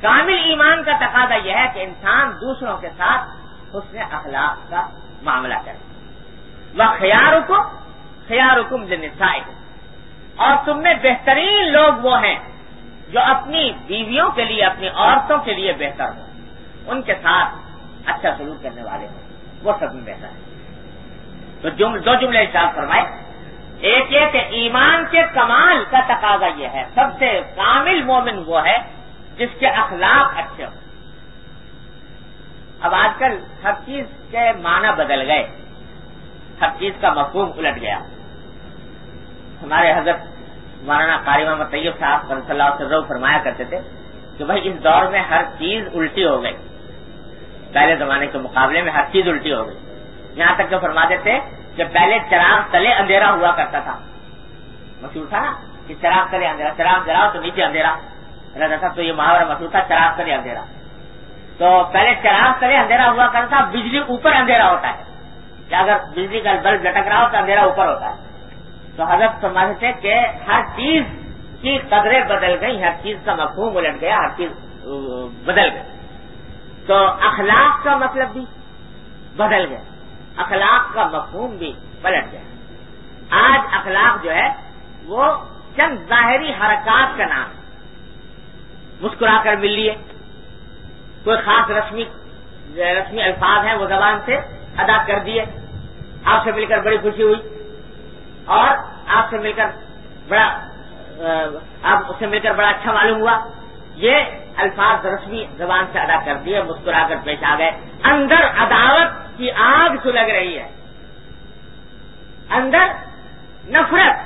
کامل ایمان کا تقاضا یہ ہے کہ انسان دوسروں کے ساتھ حسن اخلاق کا معاملہ کرے۔ وہ خیال حکم خیال حکم اور تم میں بہترین لوگ وہ ہیں جو اپنی بیویوں کے لیے، اپنی عورتوں کے لیے بہتر ہوں۔ ان کے ساتھ اچھا سلوک کرنے والے ہوں۔ وہ سب میں بہتر ہے تو جمل دو جملے اشار فرمائے۔ ایک یہ کہ ایمان کے کمال کا تقاضا یہ ہے۔ سب سے کامل مومن وہ ہے جس کے اخلاق اچھے ہوں۔ اب آج کل ہر چیز کے معنی بدل گئے۔ ہر چیز کا مفہوم الٹ گیا۔ ہمارے حضرت مولانا قاری محمد طیب صاحب صلی اللہ علیہ وسلم فرمایا کرتے تھے کہ بھائی اس دور میں ہر چیز الٹی ہو گئی۔ پہلے زمانے کے مقابلے میں ہر چیز الٹی ہو گئی۔ یہاں تک جو فرماتے تھے کہ پہلے چراغ تلے اندھیرا ہوا کرتا تھا۔ مشہور تھا نا کہ چراغ تلے اندھیرا، چراغ جلاؤ تو نیچے اندھیرا۔ رہتا تھا تو یہ محاورہ مشہور تھا، چراغ تلے اندھیرا۔ تو پہلے چراغ تلے اندھیرا ہوا کرتا تھا، بجلی اوپر اندھیرا ہوتا ہے۔ کہ اگر بجلی کا بلب لٹک رہا ہو تو اندھیرا اوپر ہوتا ہے۔ تو حضرت سمجھتے کہ ہر چیز کی قدریں بدل گئی ہر چیز کا مفہوم الٹ گیا، ہر چیز بدل گئی۔ تو اخلاق کا مطلب بھی بدل گیا۔ اخلاق کا مفہوم بھی پلٹ گیا آج اخلاق جو ہے، وہ چند ظاہری حرکات کا نام ہے۔ مسکرا کر مل لیے کوئی خاص رسمی رسمی الفاظ ہیں، وہ زبان سے ادا کر دیے۔ آپ سے مل کر بڑی خوشی ہوئی۔ اور آپ سے مل کر بڑا آپ سے مل کر بڑا اچھا معلوم ہوا۔ یہ الفاظ رسمی زبان سے ادا کر دیے، مسکرا کر پیش آ گئے۔ اندر عداوت کی آگ سلگ رہی ہے۔ اندر نفرت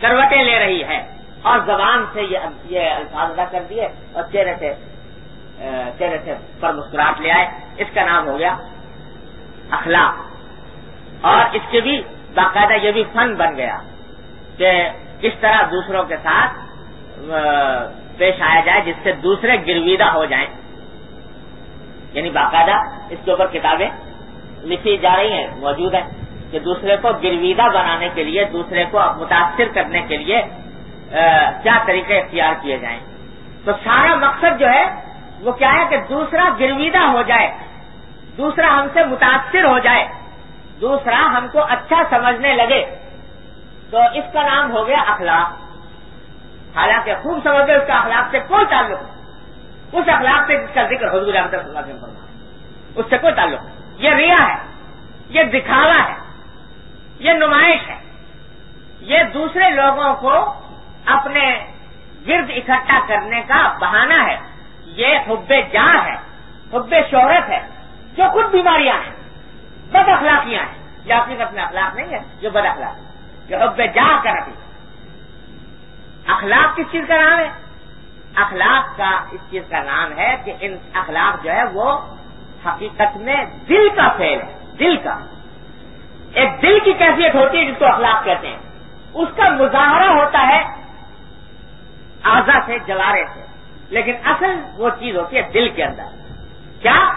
کروٹیں لے رہی ہے۔ اور زبان سے یہ الفاظ ادا کر دیے اور چہرے سے چہرے سے پر مسکراہٹ لے آئے۔ اس کا نام ہو گیا اخلاق۔ اور اس کے بھی باقاعدہ یہ بھی فن بن گیا کہ کس طرح دوسروں کے ساتھ پیش آیا جائے جس سے دوسرے گرویدہ ہو جائیں۔ یعنی باقاعدہ اس کے اوپر کتابیں لکھی جا رہی ہیں، موجود ہیں کہ دوسرے کو گرویدہ بنانے کے لیے، دوسرے کو متاثر کرنے کے لیے کیا طریقے اختیار کیے جائیں۔ تو سارا مقصد جو ہے، وہ کیا ہے کہ دوسرا گرویدہ ہو جائے، دوسرا ہم سے متاثر ہو جائے، دوسرا ہم کو اچھا سمجھنے لگے۔ تو اس کا نام ہو گیا اخلاق۔ حالانکہ خوب سمجھتے اس کا اخلاق سے کوئی تعلق نہیں۔ اس اخلاق سے جس کا ذکر حضور صلی اللہ علیہ وسلم اس سے کوئی تعلق نہیں۔ یہ ریا ہے، یہ دکھاوا ہے، یہ نمائش ہے۔ یہ دوسرے لوگوں کو اپنے گرد اکٹھا کرنے کا بہانہ ہے۔ یہ حب جاں ہے، حب شہرت ہے، جو خود بیماریاں ہیں، بد اخلاقیاں ہیں۔ یہ اپنی اپنے اخلاق نہیں ہے، جو بد اخلاق یہ حب جاں کا نتیجہ اخلاق کس چیز کا نام ہے؟ اخلاق کا اس چیز کا نام ہے کہ ان اخلاق جو ہے وہ حقیقت میں دل کا فیل ہے، دل کا۔ ایک دل کی کیفیت ہوتی ہے جس کو اخلاق کہتے ہیں۔ اس کا مظاہرہ ہوتا ہے آزا سے، جوارے سے۔ لیکن اصل وہ چیز ہوتی ہے دل کے اندر۔ کیا؟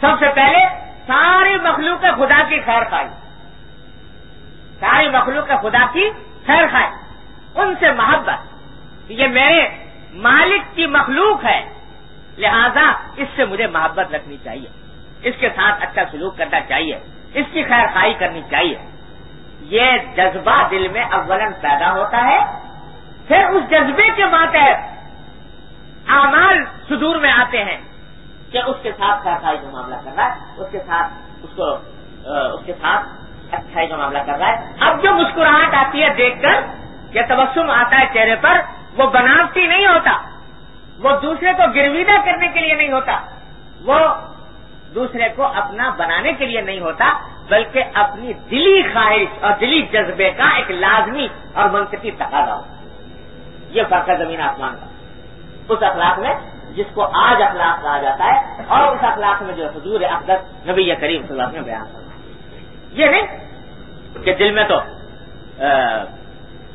سب سے پہلے ساری مخلوق خدا کی خیر خائی ساری مخلوق خدا کی خیر خائی ان سے محبت۔ یہ میرے مالک کی مخلوق ہے۔ لہذا اس سے مجھے محبت رکھنی چاہیے۔ اس کے ساتھ اچھا سلوک کرنا چاہیے۔ اس کی خیر خائی کرنی چاہیے۔ یہ جذبہ دل میں اولن پیدا ہوتا ہے۔ پھر اس جذبے کے ماتحت اعمال صدور میں آتے ہیں کہ اس کے ساتھ خیر خائی کا معاملہ کر رہا ہے۔ اس کے ساتھ اس کو اس کے ساتھ اچھائی کا معاملہ کر رہا ہے۔ اب جو مسکراہٹ آتی ہے دیکھ کر کہ تبسم آتا ہے چہرے پر، وہ بناوٹی نہیں ہوتا۔ وہ دوسرے کو گرویدہ کرنے کے لیے نہیں ہوتا۔ وہ دوسرے کو اپنا بنانے کے لیے نہیں ہوتا، بلکہ اپنی دلی خواہش اور دلی جذبے کا ایک لازمی اور منطقی تقاضا ہوتا یہ فرق ہے زمین آسمان کا۔ اس اخلاق میں جس کو آج اخلاق کہا جاتا ہے اور اس اخلاق میں جو حضور اقدس نبی کریم صلی اللہ علیہ وسلم بیان کرنا یہ نہیں کہ دل میں تو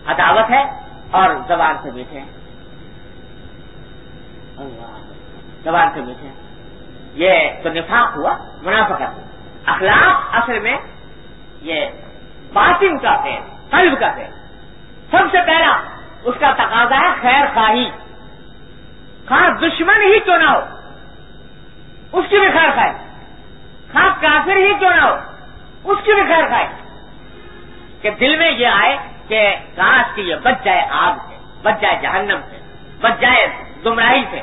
عداوت ہے اور زبان سے میٹھے ہیں۔ زبان سے میٹھے یہ تو نفاق ہوا، منافقت۔ اخلاق اصل میں یہ باطن کا فیل قلب کا فیل سب سے پہلا اس کا تقاضا ہے خیر خواہی۔ خاص دشمن ہی کیوں نہ ہو، اس کی بھی خیر خواہ خاص کافر ہی کیوں نہ ہو، اس کی بھی خیر خواہ کہ دل میں یہ آئے کہ کاش کی یہ بچ جائے آگ سے بچ جائے جہنم سے بچ جائے گمراہی سے۔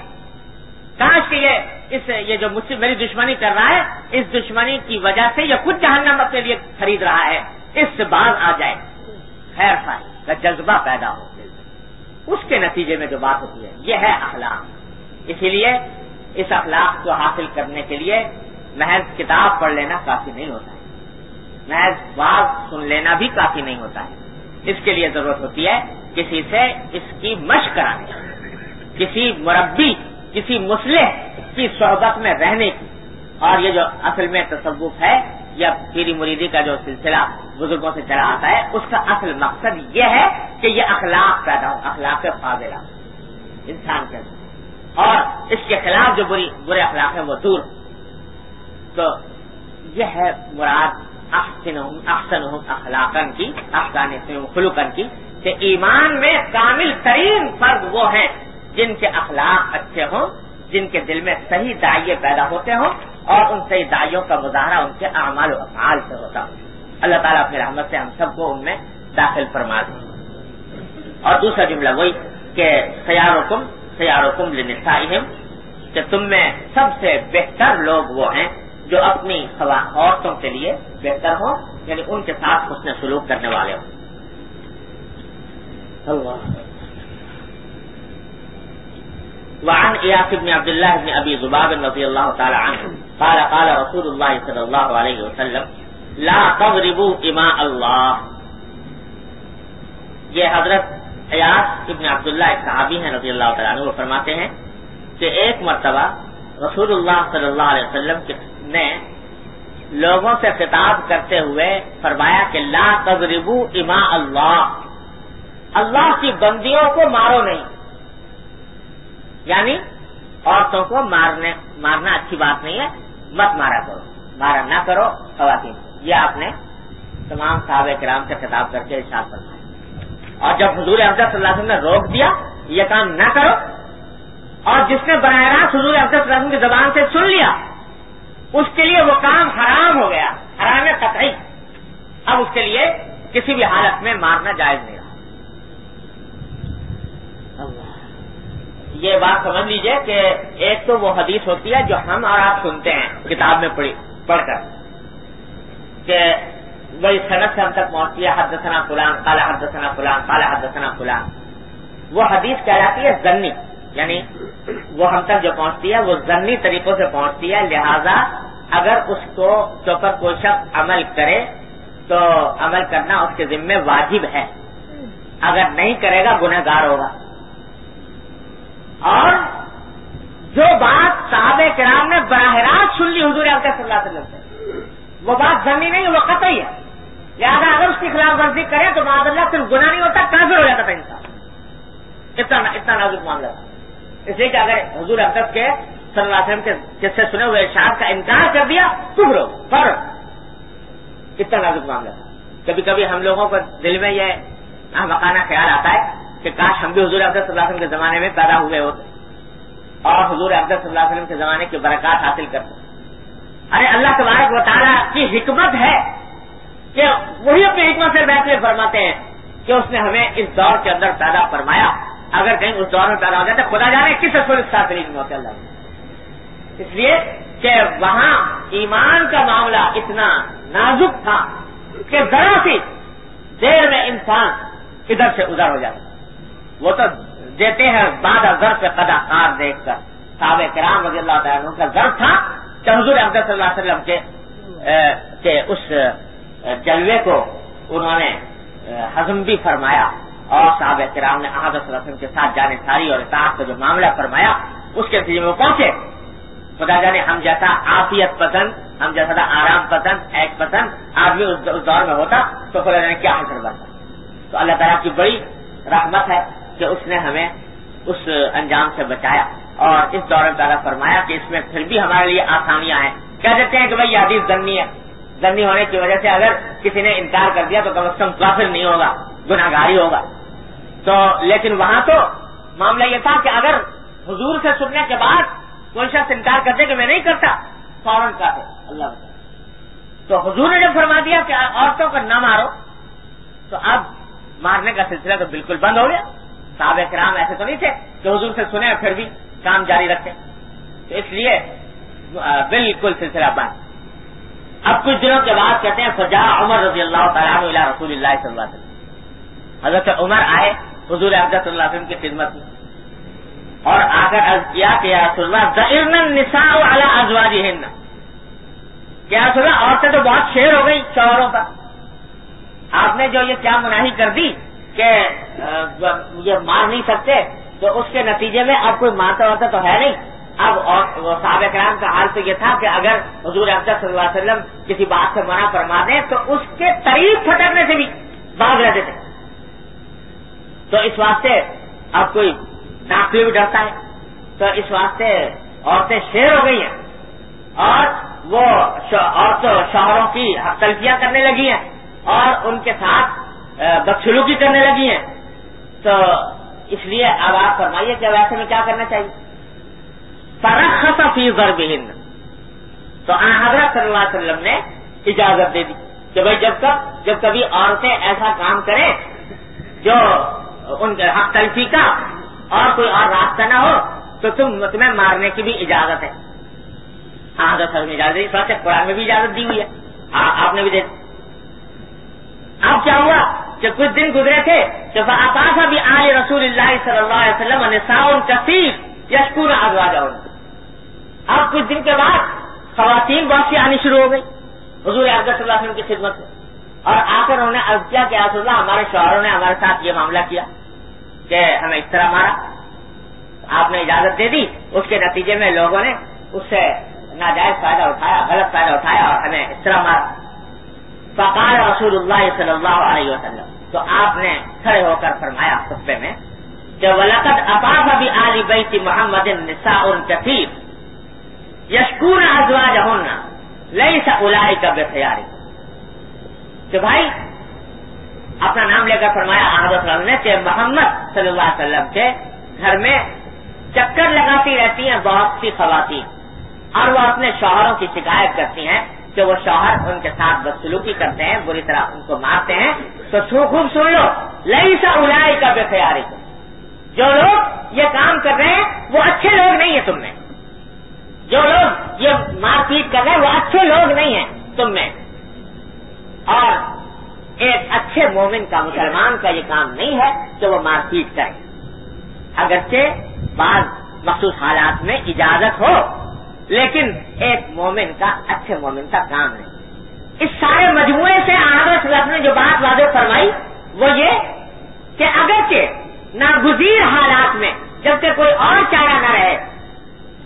کاش کی یہ، اس یہ جو مجھ سے میری دشمنی کر رہا ہے، اس دشمنی کی وجہ سے یہ خود جہنم اپنے لیے خرید رہا ہے۔ اس سے باز آ جائے۔ خیر خائی کا جذبہ پیدا ہو اس کے نتیجے میں جو بات ہوتی ہے، یہ ہے اخلاق۔ اسی لیے اس اخلاق کو حاصل کرنے کے لیے محض کتاب پڑھ لینا کافی نہیں ہوتا ہے۔ محض باز سن لینا بھی کافی نہیں ہوتا ہے۔ اس کے لیے ضرورت ہوتی ہے کسی سے اس کی مشق کرانے کسی مربی، کسی مسلح کی صحبت میں رہنے کی۔ اور یہ جو اصل میں تصوف ہے، یا پیری مریدی کا جو سلسلہ بزرگوں سے چلا آتا ہے، اس کا اصل مقصد یہ ہے کہ یہ اخلاق پیدا ہو، اخلاق فاضلہ، انسان کے اور اس کے خلاف جو بری، برے اخلاق ہیں، وہ دور۔ تو یہ ہے مراد احسن احسن اخلاقن کی افغان خلوقن کی، کہ ایمان میں کامل ترین فرد وہ ہیں جن کے اخلاق اچھے ہوں، جن کے دل میں صحیح دائیں پیدا ہوتے ہوں، اور ان صحیح دائیوں کا مظاہرہ ان کے اعمال و افعال سے ہوتا ہو اللہ تعالیٰ اپنی رحمت سے ہم سب کو ان میں داخل فرما دیں اور دوسرا جملہ وہی کہ سیار حکم سیار حکم کہ تم میں سب سے بہتر لوگ وہ ہیں جو اپنی عورتوں کے لیے بہتر ہوں یعنی ان کے ساتھ حسن سلوک کرنے والے ہوں وعن اياس بن عبد الله بن ابي ذباب رضي الله تعالى عنه قال قال رسول الله صلى الله عليه وسلم، لا تضربوا اماء الله یہ حضرت ایاس ابن عبداللہ ایک صحابی ہیں رضی اللہ تعالیٰ عنہ، وہ فرماتے ہیں کہ ایک مرتبہ رسول اللہ صلی اللہ علیہ وسلم کے نے لوگوں سے خطاب کرتے ہوئے فرمایا کہ لا تضربو اما اللہ۔ اللہ کی بندیوں کو مارو نہیں۔ یعنی عورتوں کو مارنے، مارنا اچھی بات نہیں ہے، مت مارا کرو۔ مارا نہ کرو، خواتین۔ یہ آپ نے تمام صحابہ کرام سے خطاب کر کے ارشاد فرمایا۔ اور جب حضور افضل صلی اللہ علیہ وسلم نے روک دیا، یہ کام نہ کرو۔ اور جس نے براہ راست حضور افضل صلی اللہ علیہ وسلم کی زبان سے سن لیا اس کے لیے وہ کام حرام ہو گیا، حرام قطعی۔ اب اس کے لیے کسی بھی حالت میں مارنا جائز نہیں رہا۔ یہ بات سمجھ لیجیے کہ ایک تو وہ حدیث ہوتی ہے جو ہم اور آپ سنتے ہیں، کتاب میں پڑھ کر۔ کہ وہی صنعت سے ہم تک پہنچتی ہے، حدثنا فلان کالا حدثنا فلان کالا حدثنا فلان۔ وہ حدیث کہلاتی ہے زنی۔ یعنی وہ ہم تک جو پہنچتی ہے، وہ زنی طریقوں سے پہنچتی ہے۔ لہذا اگر اس کو چوپر کوئی شخص عمل کرے، تو عمل کرنا اس کے ذمے واجب ہے۔ اگر نہیں کرے گا گنہ گار ہوگا۔ اور جو بات صحابہ کرام نے براہ راست سن لی حضور صلی اللہ علیہ وسلم سے، وہ بات ضمنی نہیں، وہ قطعی ہے۔ لہٰذا اگر اس کی خلاف ورزی کرے، تو معذ اللہ صرف گناہ نہیں ہوتا، کافر ہو جاتا تھا انسان۔ اتنا اتنا نازک معاملہ تھا اس لیے کہ اگر حضور اقدس کے صلی اللہ علیہ وسلم کے جس سے سنے ہوئے ارشاد کا انکار کر دیا کبر فر اتنا نازک معاملہ تھا۔ کبھی کبھی ہم لوگوں کو دل میں یہ مکانہ خیال آتا ہے کہ کاش ہم بھی حضور اقدس صلی اللہ علیہ وسلم کے زمانے میں پیدا ہوئے ہوتے اور حضور اقدس صلی اللہ علیہ وسلم کے زمانے کی برکات حاصل کرتے۔ ارے اللہ تبارک و تعالیٰ کی حکمت ہے کہ وہی اپنی حکمت سے بیٹھ فرماتے ہیں کہ اس نے ہمیں اس دور کے اندر پیدا فرمایا۔ اگر کہیں اس دور میں پیدا ہو جائے تو خدا جانے کس اصول سات میں ہوتے اللہ اس لیے کہ وہاں ایمان کا معاملہ اتنا نازک تھا کہ ذرا سی دیر میں انسان ادھر سے ادھر ہو جاتا۔ وہ تو دیتے ہیں بعد ضرب پہ قدا کار دیکھ کر۔ صحابہ کرام رضی اللہ تعالیٰ کا ضرب تھا کہ حضور احمد صلی اللہ علیہ وسلم کے اس جلوے کو انہوں نے ہزم بھی فرمایا۔ اور صحابہ کرام نے احمد صلی اللہ علیہ وسلم کے ساتھ جانے ساری اور اطاعت کا جو معاملہ فرمایا، اس کے نتیجے میں وہ پہنچے۔ خدا جانے ہم جیسا آفیت پسند ہم جیسا تھا آرام پسند ایک پسند آدمی اس دور میں ہوتا تو خدا جانے کیا حاصل بنتا تو اللہ تعالیٰ کی بڑی رحمت ہے کہ اس نے ہمیں اس انجام سے بچایا۔ اور اس دور میں فرمایا کہ اس میں پھر بھی ہمارے لیے آسانیاں ہیں۔ کہہ دیتے ہیں کہ بھائی یہ حدیث ضمنی ہے۔ ضمنی ہونے کی وجہ سے اگر کسی نے انکار کر دیا تو کم از کم کافر نہیں ہوگا گناگاری ہوگا۔ تو لیکن وہاں تو معاملہ یہ تھا کہ اگر حضور سے سننے کے بعد کوئی شخص انکار کر دے کہ میں نہیں کرتا، فوراً کا اللہ تو حضور نے جب فرما دیا کہ عورتوں کو نہ مارو، تو اب مارنے کا سلسلہ تو بالکل بند ہو گیا۔ صحابہ کرام ایسے تو نہیں تھے کہ حضور سے سنے پھر بھی کام جاری رکھے تو اس لیے بالکل سلسلہ بند۔ اب کچھ دنوں کے بعد کہتے ہیں فجا عمر رضی اللہ تعالیٰ رسول اللہ صلی اللہ علیہ وسلم۔ حضرت عمر آئے حضور صلی اللہ علیہ وسلم کی خدمت میں۔ اور آ کر عرض کیا کہ رسول اللہ نسا والا ازواجی ہند کیا رسول اللہ، عورتیں تو بہت شیر ہو گئی شوہروں پر۔ آپ نے جو یہ کیا مناہی کر دی کہ یہ مار نہیں سکتے، تو اس کے نتیجے میں اب کوئی مارتا واتا تو ہے نہیں۔ اب صحابہ کرام کا حال تو یہ تھا کہ اگر حضور افضل صلی اللہ علیہ وسلم کسی بات سے منع فرما دیں تو اس کے قریب پھٹکنے سے بھی بھاگ رہتے تھے تو اس واسطے اب کوئی ڈاکٹر بھی ڈرتا ہے۔ تو اس واسطے عورتیں شیر ہو گئی ہیں۔ اور وہ عورتوں شوہروں کی تلفیاں کرنے لگی ہیں۔ اور ان کے ساتھ بدسلوکی کرنے لگی ہیں۔ تو اس لیے اب آپ فرمائیے کہ ویسے میں کیا کرنا چاہیے؟ فرخت فی ضرب ہند تو حضرت صلی اللہ علیہ وسلم نے اجازت دے دی کہ بھائی جب تک، جب کبھی عورتیں ایسا کام کریں جو ان کے حق تلفی کا اور کوئی اور راستہ نہ ہو تو تم تمہیں مارنے کی بھی اجازت ہے۔ ہاں حضرت صلی نے اجازت دی قرآن میں بھی اجازت دی ہوئی ہے۔ ہاں، آپ نے بھی دے اب کیا ہوا کہ کچھ دن گزرے تھے کہ آکاش ابھی آل رسول اللہ صلی اللہ علیہ وسلم نساؤن کثیر یشکور ازواج اب کچھ دن کے بعد خواتین بہت سی آنی شروع ہو گئی۔ حضور اعظم صلی اللہ علیہ وسلم کی خدمت میں۔ اور آ کر انہوں نے عرض کیا کہ رسول اللہ، ہمارے شوہروں نے ہمارے ساتھ یہ معاملہ کیا کہ ہمیں اس طرح مارا۔ آپ نے اجازت دے دی۔ اس کے نتیجے میں لوگوں نے اس سے ناجائز فائدہ اٹھایا، غلط فائدہ اٹھایا اور ہمیں اس طرح مارا۔ فقال رسول اللہ صلی اللہ علیہ وسلم۔ تو آپ نے کھڑے ہو کر فرمایا خطبے میں کہ ولقت اپاف ابھی علی بیتی محمد نساء کثیر یشکون ازواج ہونا لئی سا الائی کا بے کہ بھائی اپنا نام لے کر فرمایا احمد نے کہ محمد صلی اللہ علیہ وسلم کے گھر میں چکر لگاتی رہتی ہیں بہت سی خواتین اور وہ اپنے شوہروں کی شکایت کرتی ہیں کہ وہ شوہر ان کے ساتھ بدسلوکی کرتے ہیں، بری طرح ان کو مارتے ہیں۔ تو سو خوب سن لو لئی سا الائی کا بے خیاری جو لوگ یہ کام کر رہے ہیں، وہ اچھے لوگ نہیں ہیں تم میں۔ جو لوگ یہ مار پیٹ کر رہے ہیں، وہ اچھے لوگ نہیں ہیں تم میں۔ اور ایک اچھے مومن کا مسلمان کا یہ کام نہیں ہے کہ وہ مار پیٹ کرے۔ اگرچہ بعض مخصوص حالات میں اجازت ہو، لیکن ایک مومن کا اچھے مومن کا کام نہیں۔ اس سارے مجموعے سے آدر رب نے جو بات واضح فرمائی، وہ یہ کہ اگرچہ ناگزیر حالات میں جبکہ کوئی اور چارہ نہ رہے،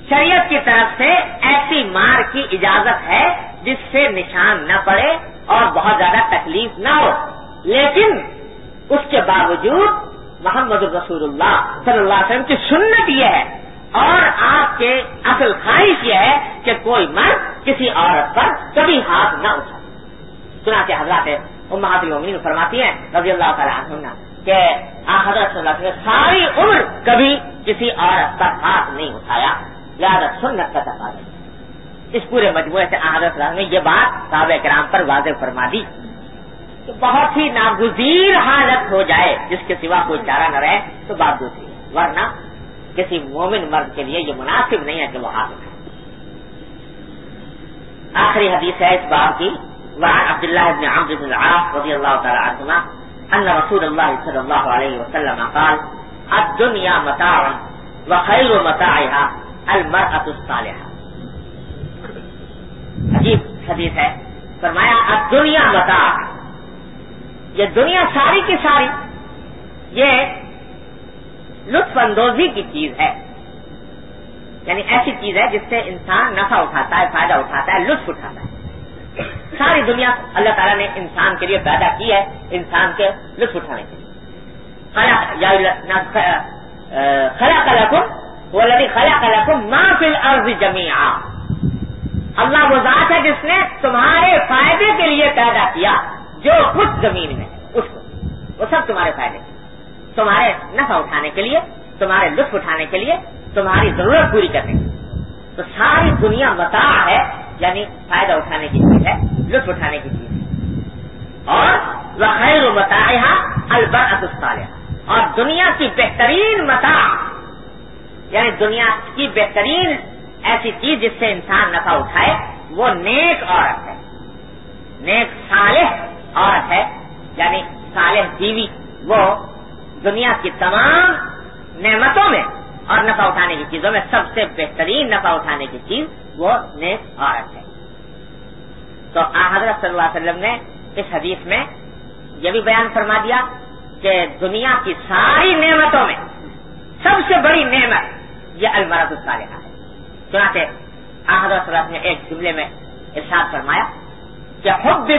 شریعت کی طرف سے ایسی مار کی اجازت ہے جس سے نشان نہ پڑے اور بہت زیادہ تکلیف نہ ہو۔ لیکن اس کے باوجود محمد رسول اللہ صلی اللہ علیہ وسلم کی سنت یہ ہے اور آپ کے اصل خواہش یہ ہے کہ کوئی مرد کسی عورت پر کبھی ہاتھ نہ اٹھا سنا کے حضرات امہات المین فرماتی ہیں رضی اللہ تعالیٰ عنہ کہ حضرت صلی اللہ علیہ وسلم ساری عمر کبھی کسی عورت پر ہاتھ نہیں اٹھایا۔ لہٰذا سنت کا تقاضا۔ اس پورے مجموعے سے حضرت نے یہ بات صحابہ کرام پر واضح فرما دی کہ بہت ہی ناگزیر حالت ہو جائے جس کے سوا کوئی چارہ نہ رہے تو بات دوسری ورنہ کسی مومن مرد کے لیے یہ مناسب نہیں ہے کہ وہ ہاتھ اٹھائے آخری حدیث ہے اس بات کی۔ وعن عبد الله بن عمرو بن العاص رضي الله تعالى عنهما أن رسول الله صلى الله عليه وسلم قال الدنيا متاع وخير متاعها، المرأة الصالحة۔ حدیث ہے۔ فرمایا الدنیا متاع یہ دنیا ساری کی ساری، یہ لطف اندوزی کی چیز ہے۔ یعنی ایسی چیز ہے جس سے انسان نفع اٹھاتا ہے، فائدہ اٹھاتا ہے، لطف اٹھاتا ہے۔ ساری دنیا اللہ تعالیٰ نے انسان کے لیے پیدا کی ہے، انسان کے لطف اٹھانے کے لیے۔ خلا کلکم وہ لڑی خلا کلکم ماں فل عرض جمی اللہ وہ ذات ہے جس نے تمہارے فائدے کے لیے پیدا کیا، جو کچھ زمین میں، اس کو۔ وہ سب تمہارے فائدے۔ تمہارے نفع اٹھانے کے لیے، تمہارے لطف اٹھانے کے لیے، تمہاری ضرورت پوری کرنے کے لیے۔ تو ساری دنیا متا ہے یعنی فائدہ اٹھانے کی چیز ہے، لطف اٹھانے کی چیز ہے۔ اور وہ خیر و متا اور دنیا کی بہترین متا یعنی دنیا کی بہترین ایسی چیز جس سے انسان نفع اٹھائے، وہ نیک عورت ہے۔ نیک صالح عورت ہے یعنی صالح بیوی، وہ دنیا کی تمام نعمتوں میں اور نفع اٹھانے کی چیزوں میں سب سے بہترین نفع اٹھانے کی چیز وہ نیک عورت ہے۔ تو حضرت صلی اللہ علیہ وسلم نے اس حدیث میں یہ بھی بیان فرما دیا کہ دنیا کی ساری نعمتوں میں سب سے بڑی نعمت یہ المرد الصالحہ ہے۔ چنانچہ حضرت وسلم نے ایک جملے میں ارشاد فرمایا کہ حب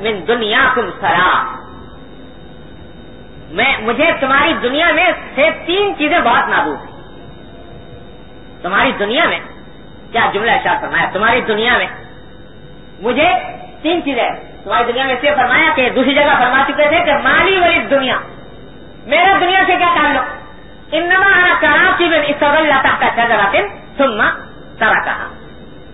من دنیا تم سرا۔ میں مجھے تمہاری دنیا میں سے تین چیزیں بہت محبوب ہیں۔ تمہاری دنیا میں کیا جملہ اشار فرمایا؟ تمہاری دنیا میں مجھے تین چیزیں تمہاری دنیا میں اس لیے فرمایا کہ دوسری جگہ فرما چکے تھے کہ مالی والی دنیا۔ میرا دنیا سے کیا تعلق؟ انما کراچی میں اس اللہ کا چل سننا طرح کہا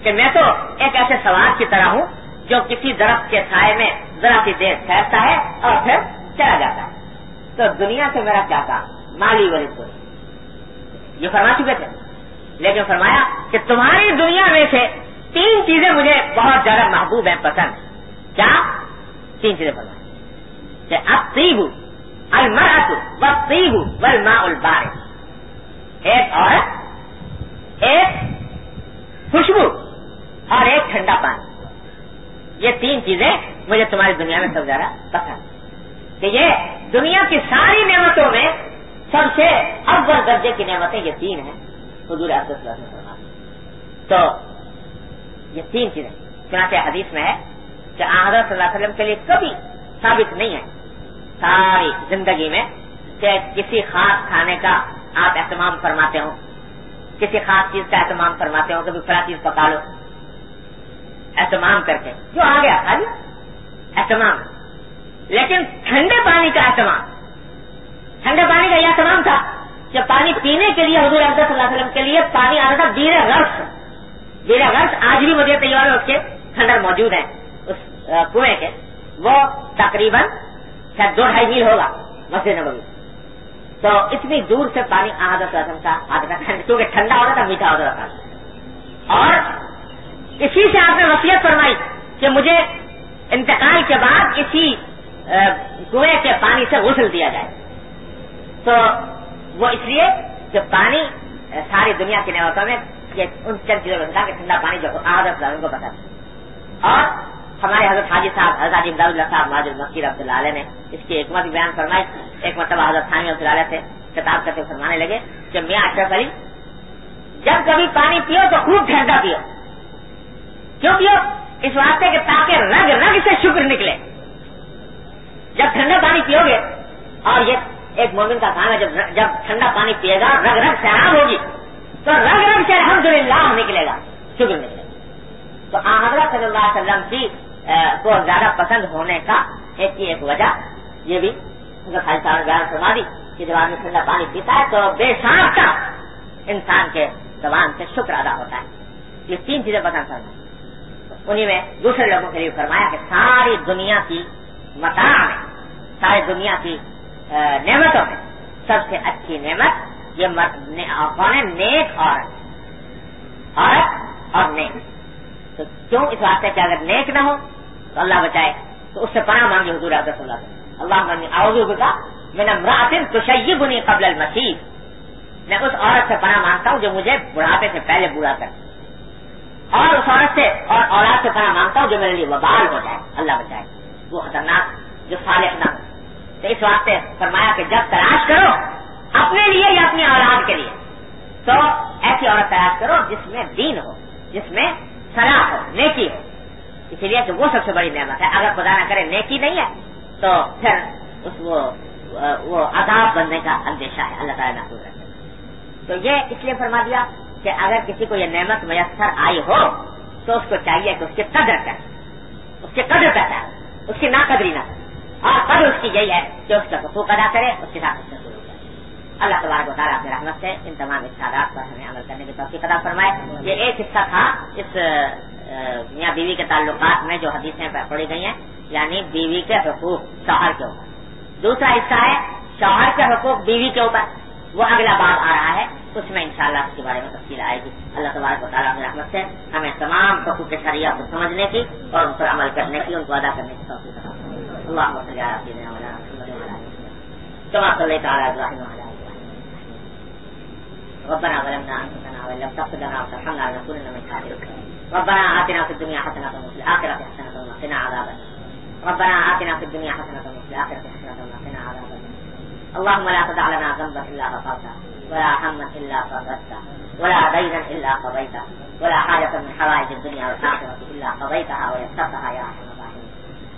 کہ میں تو ایک ایسے سوال کی طرح ہوں جو کسی درخت کے سائے میں ذرا سی دیر ٹھہرتا ہے اور پھر چلا جاتا ہے۔ تو دنیا سے میرا کیا کام؟ مالی والی دنیا یہ فرما چکے تھے۔ لیکن فرمایا کہ تمہاری دنیا میں سے تین چیزیں مجھے بہت زیادہ محبوب ہیں، پسند۔ کیا؟ تین چیزیں فرمایا کہ اب تیبو المرت و تیبو والماء البارش ایک عورت، ایک خوشبو اور ایک ٹھنڈا پانی. یہ تین چیزیں مجھے تمہاری دنیا میں سب زیادہ پسند کہ یہ دنیا کی ساری نعمتوں میں سب سے افضل درجے کی نعمتیں یہ تین ہیں، حضور حضرت تو یہ تین چیزیں. چنانچہ حدیث میں ہے کہ حضرت صلی اللہ علیہ وسلم کے لیے کبھی ثابت نہیں ہے ساری زندگی میں کہ کسی خاص کھانے کا آپ اہتمام فرماتے ہو کسی خاص چیز کا اہتمام فرماتے ہو کبھی فلا چیز پکا لو۔ اہتمام کر کے، جو آ گیا خالی اہتمام۔ لیکن ٹھنڈے پانی کا اہتمام۔ ٹھنڈے پانی کا یہ اہتمام تھا کہ پانی پینے کے لیے حضور صلی اللہ علیہ وسلم کے لیے پانی آتا تھا۔ بیر غرض۔ بیر غرض آج بھی مجھے تیار ہے، اس کے ٹھنڈر موجود ہیں، اس کنویں کے۔ وہ تقریباً شاید دو ڈھائی میل ہوگا مسجد نبوی۔ تو اتنی دور سے پانی آدت رسم کا آتا تھا کیونکہ ٹھنڈا ہوتا تھا، میٹھا ہوتا تھا۔ اور اسی سے آپ نے وصیت فرمائی کہ مجھے انتقال کے بعد اسی کنویں کے پانی سے غسل دیا جائے۔ تو وہ اس لیے کہ پانی ساری دنیا کی نعمتوں میں ان چند چیزوں میں تھا کہ ٹھنڈا پانی جو آدت ان کو پتا تھا اور ہمارے حضرت حاجی صاحب، حضرت حاجی امداد اللہ صاحب ماجد مکی رحمۃ اللہ علیہ نے اس کی حکمت بیان فرمائی۔ ایک مرتبہ حضرت خانی رحمۃ اللہ سے کتاب کرتے فرمانے لگے کہ میاں اشرف علی جب کبھی پانی پیو تو خوب ٹھنڈا پیو۔ کیوں پیو؟ اس واسطے کہ تاکہ رگ رگ سے شکر نکلے۔ جب ٹھنڈا پانی پیو گے، اور یہ ایک مومن کا کام ہے، جب جب ٹھنڈا پانی پیے گا، رگ رگ سے آرام ہوگی، تو رگ رگ سے الحمد للہ نکلے گا، شکر نکلے گا۔ تو حضرت صلی اللہ علیہ وسلم کی کو زیادہ پسند ہونے کا ایک ہی ایک وجہ یہ بھی خالی صاحب بیان فرما دی کہ جب آدمی ٹھنڈا پانی پیتا ہے تو بے ساختہ انسان کے زبان سے شکر ادا ہوتا ہے۔ یہ تین چیزیں پسند کرنا۔ انہیں میں دوسرے لوگوں کے لیے فرمایا کہ ساری دنیا کی متا میں، ساری دنیا کی نعمتوں میں سب سے اچھی نعمت یہ کون ہے نیک عورت عورت اور نیک۔ تو کیوں اس واسطے کہ اگر نیک نہ ہو تو اللہ بچائے۔ تو اس سے پناہ مانگی حضور عبد اللہ اللہ آؤ کا میں نے مراسن تو بنی قبل المسیح۔ میں اس عورت سے پناہ مانگتا ہوں جو مجھے بڑھاپے سے پہلے برا کر۔ اور اس عورت سے اور اولاد سے پناہ مانگتا ہوں جو میرے لیے وبال ہو جائے۔ اللہ بچائے۔ وہ خطرناک، جو صالح نہ ہو۔ تو اس واسطے فرمایا کہ جب تلاش کرو اپنے لیے یا اپنی اولاد کے لیے۔ تو ایسی عورت تلاش کرو جس میں دین ہو، جس میں صلاح ہو، نیکی ہو۔ اسی لیے کہ وہ سب سے بڑی نعمت ہے۔ اگر خدا نہ کرے، نیکی نہیں ہے، تو پھر اس وہ وہ عذاب بننے کا اندیشہ ہے۔ اللہ تعالیٰ محفوظ رکھے۔ تو یہ اس لیے فرما دیا کہ اگر کسی کو یہ نعمت میسر آئی ہو، تو اس کو چاہیے کہ اس کی قدر کرے۔ اس کی قدر کرتا ہے اس کی نا قدری نہ اور قدر اس کی یہی ہے کہ اس کا حقوق ادا کرے، اس کے ساتھ اس کا اللہ تبارک و تعالیٰ اپنے رحمت سے ان تمام ارشادات پر ہمیں عمل کرنے کی توفیق ادا فرمائے۔ یہ ایک حصہ تھا اس میاں بیوی کے تعلقات میں جو حدیثیں پڑھی گئی ہیں یعنی بیوی کے حقوق، شوہر کے اوپر۔ دوسرا حصہ ہے، شوہر کے حقوق بیوی کے اوپر۔ وہ اگلا بات آ رہا ہے، اس میں انشاءاللہ اس کے بارے میں تفصیل آئے گی۔ اللہ تبارک و تعالیٰ کی رحمت سے ہمیں تمام حقوق کے شریعہ کو سمجھنے کی اور ان پر عمل کرنے کی، ان کو ادا کرنے کی توفیق اللہ کما صلی تعالیٰ ربنا ظلمنا انفسنا وان لم تغفر لنا وترحمنا لنكونن من الخاسرين ربنا آتنا في الدنيا حسنة وفي الآخرة حسنة وقنا عذاب ربنا آتنا في الدنيا حسنة وفي الآخرة حسنة وقنا عذاب اللهم لا تدع لنا ذنبا إلا غفرته ولا هما إلا فرجته ولا دينا إلا قضيته ولا حاجة من حوائج الدنيا والآخرة إلا قضيتها ويسرتها يا أرحم الراحمين.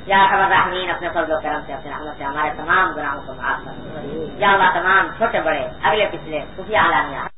یا أرحم الراحمین اپنے فضل و کرم سے اپنے رحمت سے ہمارے تمام گناہوں کو معاف کر یا اللہ تمام چھوٹے بڑے اگلے پچھلے خفیہ عالمیہ